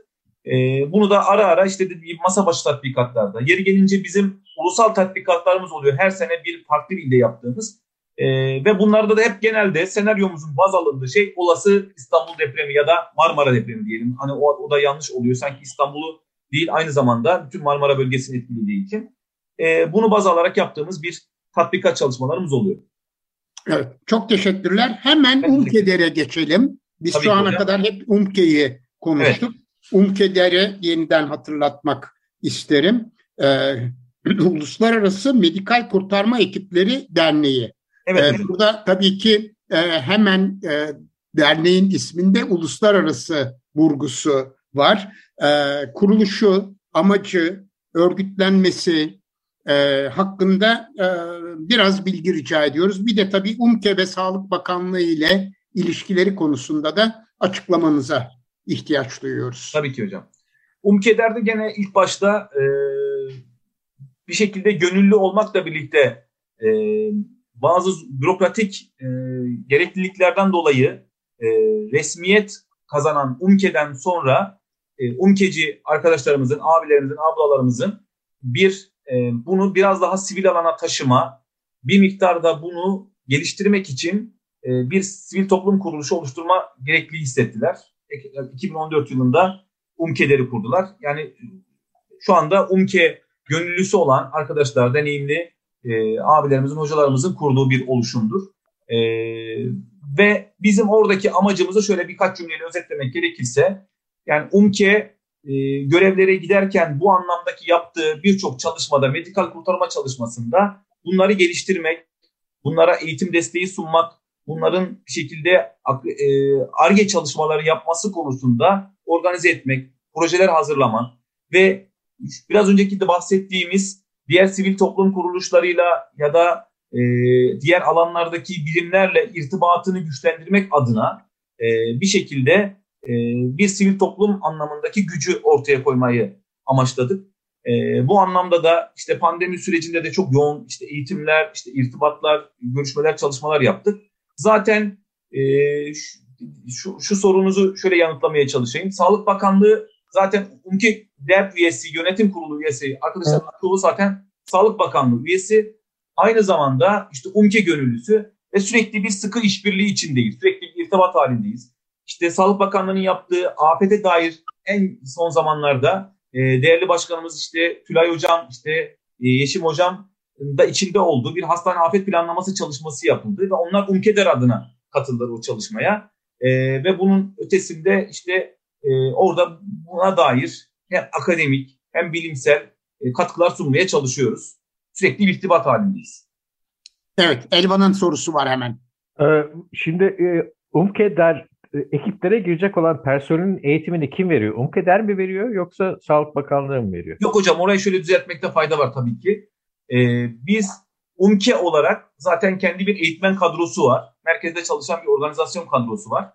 E, bunu da ara ara işte dediğim gibi masa başı tatbikatlarda. Yeri gelince bizim ulusal tatbikatlarımız oluyor. Her sene bir farklı ilde yaptığımız. E, ve bunlarda da hep genelde senaryomuzun baz alındığı şey olası İstanbul depremi ya da Marmara depremi diyelim. Hani o, o da yanlış oluyor. Sanki İstanbul'u değil aynı zamanda bütün Marmara bölgesini etkilediği için. E, bunu baz alarak yaptığımız bir tatbikat çalışmalarımız oluyor. Evet, çok teşekkürler. Hemen UMKEDER'e geçelim. Biz Tabii şu ana hocam. kadar hep UMKE'yi konuştuk. Evet. UMKEDER'i yeniden hatırlatmak isterim. Ee, Uluslararası Medikal Kurtarma Ekipleri Derneği. Evet. Ee, burada tabii ki e, hemen e, derneğin isminde uluslararası vurgusu var. E, kuruluşu, amacı, örgütlenmesi, e, hakkında e, biraz bilgi rica ediyoruz. Bir de tabii UMKE ve Sağlık Bakanlığı ile ilişkileri konusunda da açıklamanıza ihtiyaç duyuyoruz. Tabii ki hocam. UMKE'lerde gene ilk başta e, bir şekilde gönüllü olmakla birlikte e, bazı bürokratik e, gerekliliklerden dolayı e, resmiyet kazanan UMKE'den sonra e, UMKE'ci arkadaşlarımızın, abilerimizin, ablalarımızın bir e, bunu biraz daha sivil alana taşıma, bir miktarda bunu geliştirmek için e, bir sivil toplum kuruluşu oluşturma gerekliliği hissettiler. 2014 yılında UMKE'leri kurdular. Yani şu anda UMKE gönüllüsü olan arkadaşlar, deneyimli e, abilerimizin, hocalarımızın kurduğu bir oluşumdur. E, ve bizim oradaki amacımızı şöyle birkaç cümleyle özetlemek gerekirse, yani UMKE e, görevlere giderken bu anlamdaki yaptığı birçok çalışmada, medikal kurtarma çalışmasında bunları geliştirmek, bunlara eğitim desteği sunmak, bunların bir şekilde ARGE e, çalışmaları yapması konusunda organize etmek, projeler hazırlamak ve biraz önceki de bahsettiğimiz diğer sivil toplum kuruluşlarıyla ya da e, diğer alanlardaki bilimlerle irtibatını güçlendirmek adına e, bir şekilde e, bir sivil toplum anlamındaki gücü ortaya koymayı amaçladık. E, bu anlamda da işte pandemi sürecinde de çok yoğun işte eğitimler, işte irtibatlar, görüşmeler, çalışmalar yaptık. Zaten e, şu, şu sorunuzu şöyle yanıtlamaya çalışayım. Sağlık Bakanlığı zaten UMKE DERP üyesi, yönetim kurulu üyesi, arkadaşlar evet. çoğu zaten Sağlık Bakanlığı üyesi. Aynı zamanda işte UMKE gönüllüsü ve sürekli bir sıkı işbirliği içindeyiz. Sürekli bir irtibat halindeyiz işte Sağlık Bakanlığı'nın yaptığı afete dair en son zamanlarda e, değerli başkanımız işte Tülay Hocam, işte e, Yeşim Hocam da içinde olduğu bir hastane afet planlaması çalışması yapıldı ve onlar UMKEDER adına katıldılar o çalışmaya. E, ve bunun ötesinde işte e, orada buna dair hem akademik hem bilimsel e, katkılar sunmaya çalışıyoruz. Sürekli bir irtibat halindeyiz. Evet, Elvan'ın sorusu var hemen. Ee, şimdi e, UMKEDER ekiplere girecek olan personelin eğitimini kim veriyor? UMKEDER mi veriyor yoksa Sağlık Bakanlığı mı veriyor? Yok hocam orayı şöyle düzeltmekte fayda var tabii ki. Ee, biz UMKE olarak zaten kendi bir eğitmen kadrosu var. Merkezde çalışan bir organizasyon kadrosu var.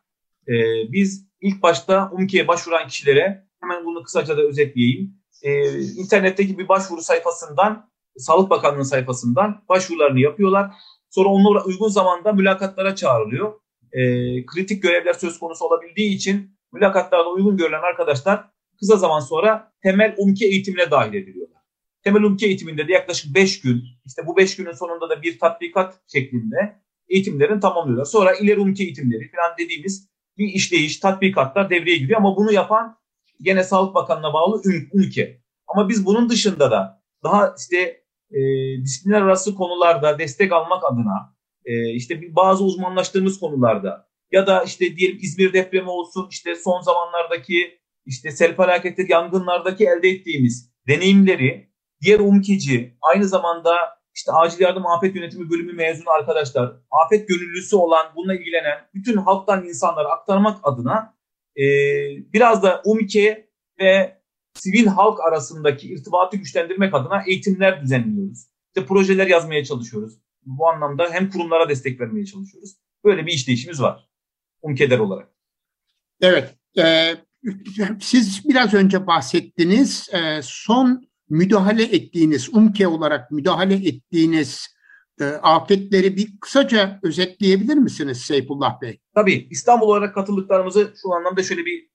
Ee, biz ilk başta UMKE'ye başvuran kişilere hemen bunu kısaca da özetleyeyim. Ee, internetteki bir başvuru sayfasından Sağlık Bakanlığı sayfasından başvurularını yapıyorlar. Sonra onlara uygun zamanda mülakatlara çağrılıyor e, kritik görevler söz konusu olabildiği için mülakatlarda uygun görülen arkadaşlar kısa zaman sonra temel UMKE eğitimine dahil ediliyorlar. Temel UMKE eğitiminde de yaklaşık 5 gün, işte bu 5 günün sonunda da bir tatbikat şeklinde eğitimlerini tamamlıyorlar. Sonra ileri UMKE eğitimleri falan dediğimiz bir işleyiş, tatbikatlar devreye giriyor ama bunu yapan gene Sağlık Bakanlığı'na bağlı UMKE. Ama biz bunun dışında da daha işte e, disiplinler arası konularda destek almak adına e, işte bazı uzmanlaştığımız konularda ya da işte diyelim İzmir depremi olsun işte son zamanlardaki işte sel felaketleri yangınlardaki elde ettiğimiz deneyimleri diğer umkici aynı zamanda işte acil yardım afet yönetimi bölümü mezunu arkadaşlar afet gönüllüsü olan bununla ilgilenen bütün halktan insanlara aktarmak adına e, biraz da UMKE ve sivil halk arasındaki irtibatı güçlendirmek adına eğitimler düzenliyoruz. İşte projeler yazmaya çalışıyoruz bu anlamda hem kurumlara destek vermeye çalışıyoruz. Böyle bir işleyişimiz var. UMKEDER olarak. Evet. E, siz biraz önce bahsettiniz. E, son müdahale ettiğiniz, UMKE olarak müdahale ettiğiniz e, afetleri bir kısaca özetleyebilir misiniz Seyfullah Bey? Tabii. İstanbul olarak katıldıklarımızı şu anlamda şöyle bir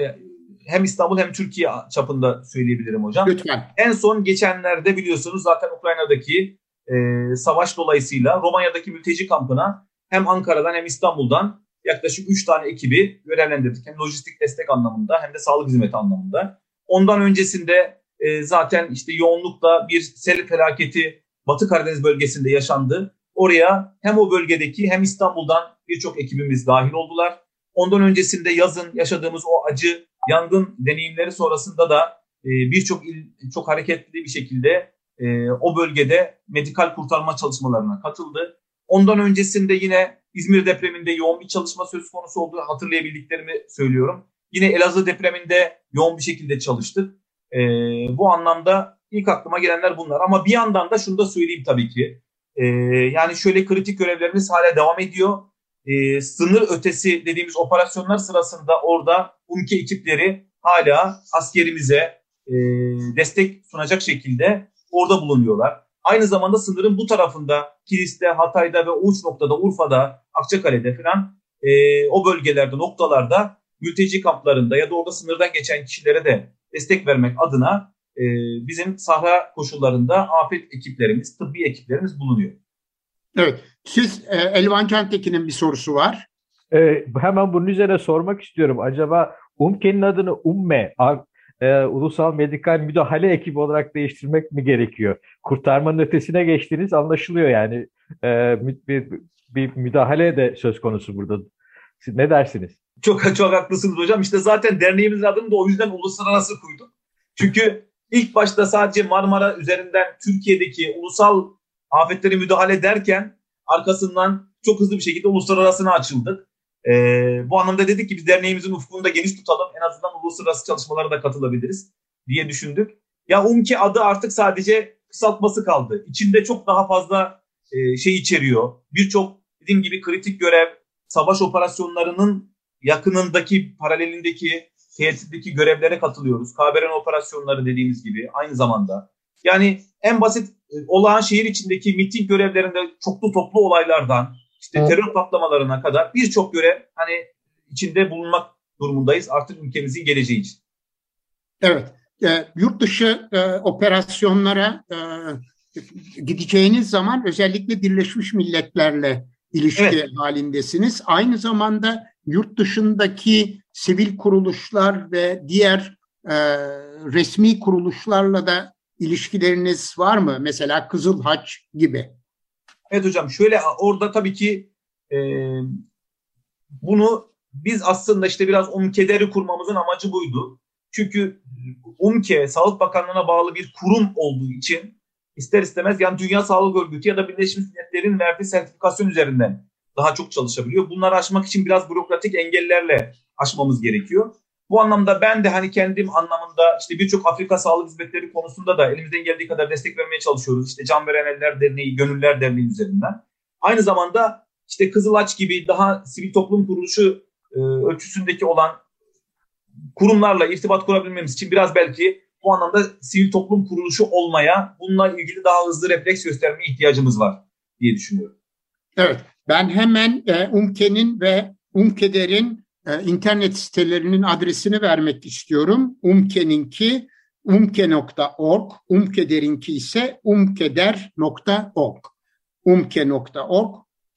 e, hem İstanbul hem Türkiye çapında söyleyebilirim hocam. Lütfen. En son geçenlerde biliyorsunuz zaten Ukrayna'daki e, savaş dolayısıyla Romanya'daki mülteci kampına hem Ankara'dan hem İstanbul'dan yaklaşık 3 tane ekibi görevlendirdik. Hem lojistik destek anlamında hem de sağlık hizmeti anlamında. Ondan öncesinde e, zaten işte yoğunlukla bir sel felaketi Batı Karadeniz bölgesinde yaşandı. Oraya hem o bölgedeki hem İstanbul'dan birçok ekibimiz dahil oldular. Ondan öncesinde yazın yaşadığımız o acı yangın deneyimleri sonrasında da e, birçok çok hareketli bir şekilde e, o bölgede medikal kurtarma çalışmalarına katıldı. Ondan öncesinde yine İzmir depreminde yoğun bir çalışma söz konusu olduğu hatırlayabildiklerimi söylüyorum. Yine Elazığ depreminde yoğun bir şekilde çalıştık. E, bu anlamda ilk aklıma gelenler bunlar. Ama bir yandan da şunu da söyleyeyim tabii ki. E, yani şöyle kritik görevlerimiz hala devam ediyor. E, sınır ötesi dediğimiz operasyonlar sırasında orada UMKE ekipleri hala askerimize e, destek sunacak şekilde orada bulunuyorlar. Aynı zamanda sınırın bu tarafında Kilis'te, Hatay'da ve uç noktada Urfa'da, Akçakale'de falan e, o bölgelerde, noktalarda mülteci kamplarında ya da orada sınırdan geçen kişilere de destek vermek adına e, bizim sahra koşullarında afet ekiplerimiz, tıbbi ekiplerimiz bulunuyor. Evet. Siz e, Elvan Cantekin'in bir sorusu var. E, hemen bunun üzerine sormak istiyorum. Acaba UMKE'nin adını UMME, e, Ulusal Medikal Müdahale Ekibi olarak değiştirmek mi gerekiyor? Kurtarmanın ötesine geçtiğiniz anlaşılıyor yani. E, bir, bir müdahale de söz konusu burada. Siz ne dersiniz? Çok çok haklısınız hocam. İşte zaten derneğimizin adını da o yüzden uluslararası koyduk. Çünkü ilk başta sadece Marmara üzerinden Türkiye'deki ulusal afetleri müdahale derken arkasından çok hızlı bir şekilde uluslararasına açıldık. E, bu anlamda dedik ki biz derneğimizin ufkunu da geniş tutalım. En azından uluslararası çalışmalara da katılabiliriz diye düşündük. Ya UMKI adı artık sadece kısaltması kaldı. İçinde çok daha fazla e, şey içeriyor. Birçok dediğim gibi kritik görev, savaş operasyonlarının yakınındaki, paralelindeki, tesisteki görevlere katılıyoruz. KBRN operasyonları dediğimiz gibi aynı zamanda. Yani en basit e, olağan şehir içindeki miting görevlerinde çoklu toplu olaylardan işte terör patlamalarına kadar birçok görev hani içinde bulunmak durumundayız artık ülkemizin geleceği için. Evet. E, yurt dışı e, operasyonlara e, gideceğiniz zaman özellikle Birleşmiş Milletler'le ilişki evet. halindesiniz. Aynı zamanda yurt dışındaki sivil kuruluşlar ve diğer e, resmi kuruluşlarla da ilişkileriniz var mı? Mesela Kızıl Haç gibi. Evet hocam şöyle orada tabii ki e, bunu biz aslında işte biraz UMKE'leri kurmamızın amacı buydu. Çünkü UMKE Sağlık Bakanlığı'na bağlı bir kurum olduğu için ister istemez yani Dünya Sağlık Örgütü ya da Birleşmiş Milletler'in verdiği sertifikasyon üzerinden daha çok çalışabiliyor. Bunları aşmak için biraz bürokratik engellerle aşmamız gerekiyor. Bu anlamda ben de hani kendim anlamında işte birçok Afrika Sağlık Hizmetleri konusunda da elimizden geldiği kadar destek vermeye çalışıyoruz. İşte Can Veren Eller Derneği, Gönüller Derneği üzerinden. Aynı zamanda işte Kızılaç gibi daha sivil toplum kuruluşu e, ölçüsündeki olan kurumlarla irtibat kurabilmemiz için biraz belki bu anlamda sivil toplum kuruluşu olmaya, bununla ilgili daha hızlı refleks göstermeye ihtiyacımız var diye düşünüyorum. Evet, ben hemen e, UMKE'nin ve UMKEDER'in internet sitelerinin adresini vermek istiyorum. Umke'ninki umke.org, Umkeder'inki ise umkeder.org. Umke.org,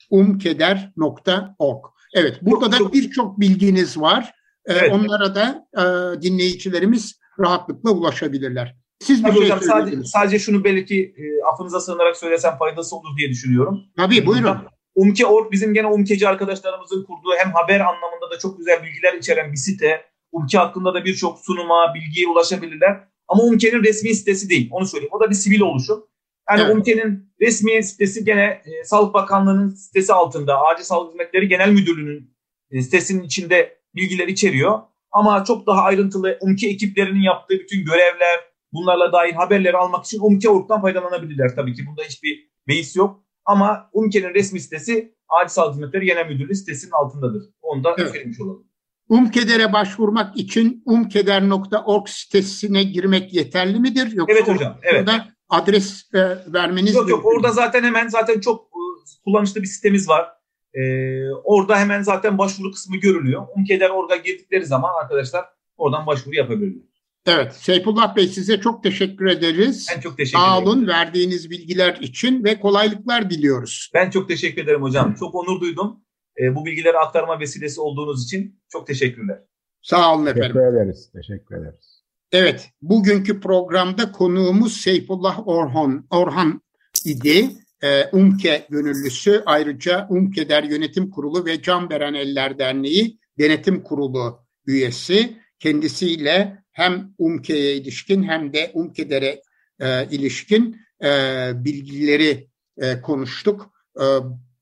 umkeder.org. Evet, burada da birçok bilginiz var. E, evet. Onlara da e, dinleyicilerimiz rahatlıkla ulaşabilirler. Siz bir Tabii şey hocam, sadece, sadece şunu belki e, affınıza sığınarak söylesem faydası olur diye düşünüyorum. Tabii buyurun. Umke.org bizim gene Umkeci arkadaşlarımızın kurduğu hem haber anlamında da çok güzel bilgiler içeren bir site. Umke hakkında da birçok sunuma, bilgiye ulaşabilirler. Ama Umke'nin resmi sitesi değil. Onu söyleyeyim. O da bir sivil oluşum. Yani evet. Umke'nin resmi sitesi gene e, Sağlık Bakanlığı'nın sitesi altında. Acil Sağlık Hizmetleri Genel Müdürlüğü'nün e, sitesinin içinde bilgiler içeriyor. Ama çok daha ayrıntılı Umke ekiplerinin yaptığı bütün görevler, bunlarla dair haberleri almak için Umke.org'dan faydalanabilirler tabii ki. Bunda hiçbir beis yok. Ama UMKE'nin resmi sitesi Acil Sağlık Hizmetleri Genel Müdürlüğü sitesinin altındadır. Onu da evet. söylemiş olalım. UMKEDER'e başvurmak için umkeder.org sitesine girmek yeterli midir? Yoksa evet hocam. Evet. adres e, vermeniz Yok yok orada zaten hemen zaten çok e, kullanışlı bir sitemiz var. Ee, orada hemen zaten başvuru kısmı görünüyor. UMKEDER orada girdikleri zaman arkadaşlar oradan başvuru yapabilirler. Evet, Seyfullah Bey size çok teşekkür ederiz. Ben çok teşekkür Sağ ederim. olun verdiğiniz bilgiler için ve kolaylıklar diliyoruz. Ben çok teşekkür ederim hocam. Çok onur duydum. E, bu bilgileri aktarma vesilesi olduğunuz için çok teşekkürler. Sağ olun efendim. Teşekkür ederiz. Teşekkür ederiz. Evet, bugünkü programda konuğumuz Seyfullah Orhan, Orhan idi. Ee, UMKE gönüllüsü, ayrıca UMKE'der Yönetim Kurulu ve Can Veren Eller Derneği Denetim Kurulu üyesi. Kendisiyle hem UMKE'ye ilişkin hem de UMKE'dere e, ilişkin e, bilgileri e, konuştuk. E,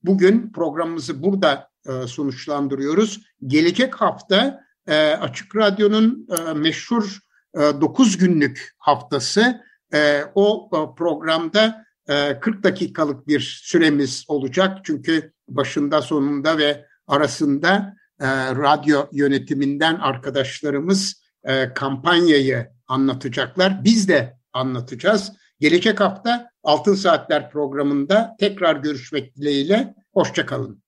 bugün programımızı burada e, sonuçlandırıyoruz. Gelecek hafta e, Açık Radyo'nun e, meşhur 9 günlük haftası e, o e, programda 40 dakikalık bir süremiz olacak. Çünkü başında sonunda ve arasında e, radyo yönetiminden arkadaşlarımız kampanyayı anlatacaklar. Biz de anlatacağız. Gelecek hafta Altın Saatler programında tekrar görüşmek dileğiyle. Hoşçakalın.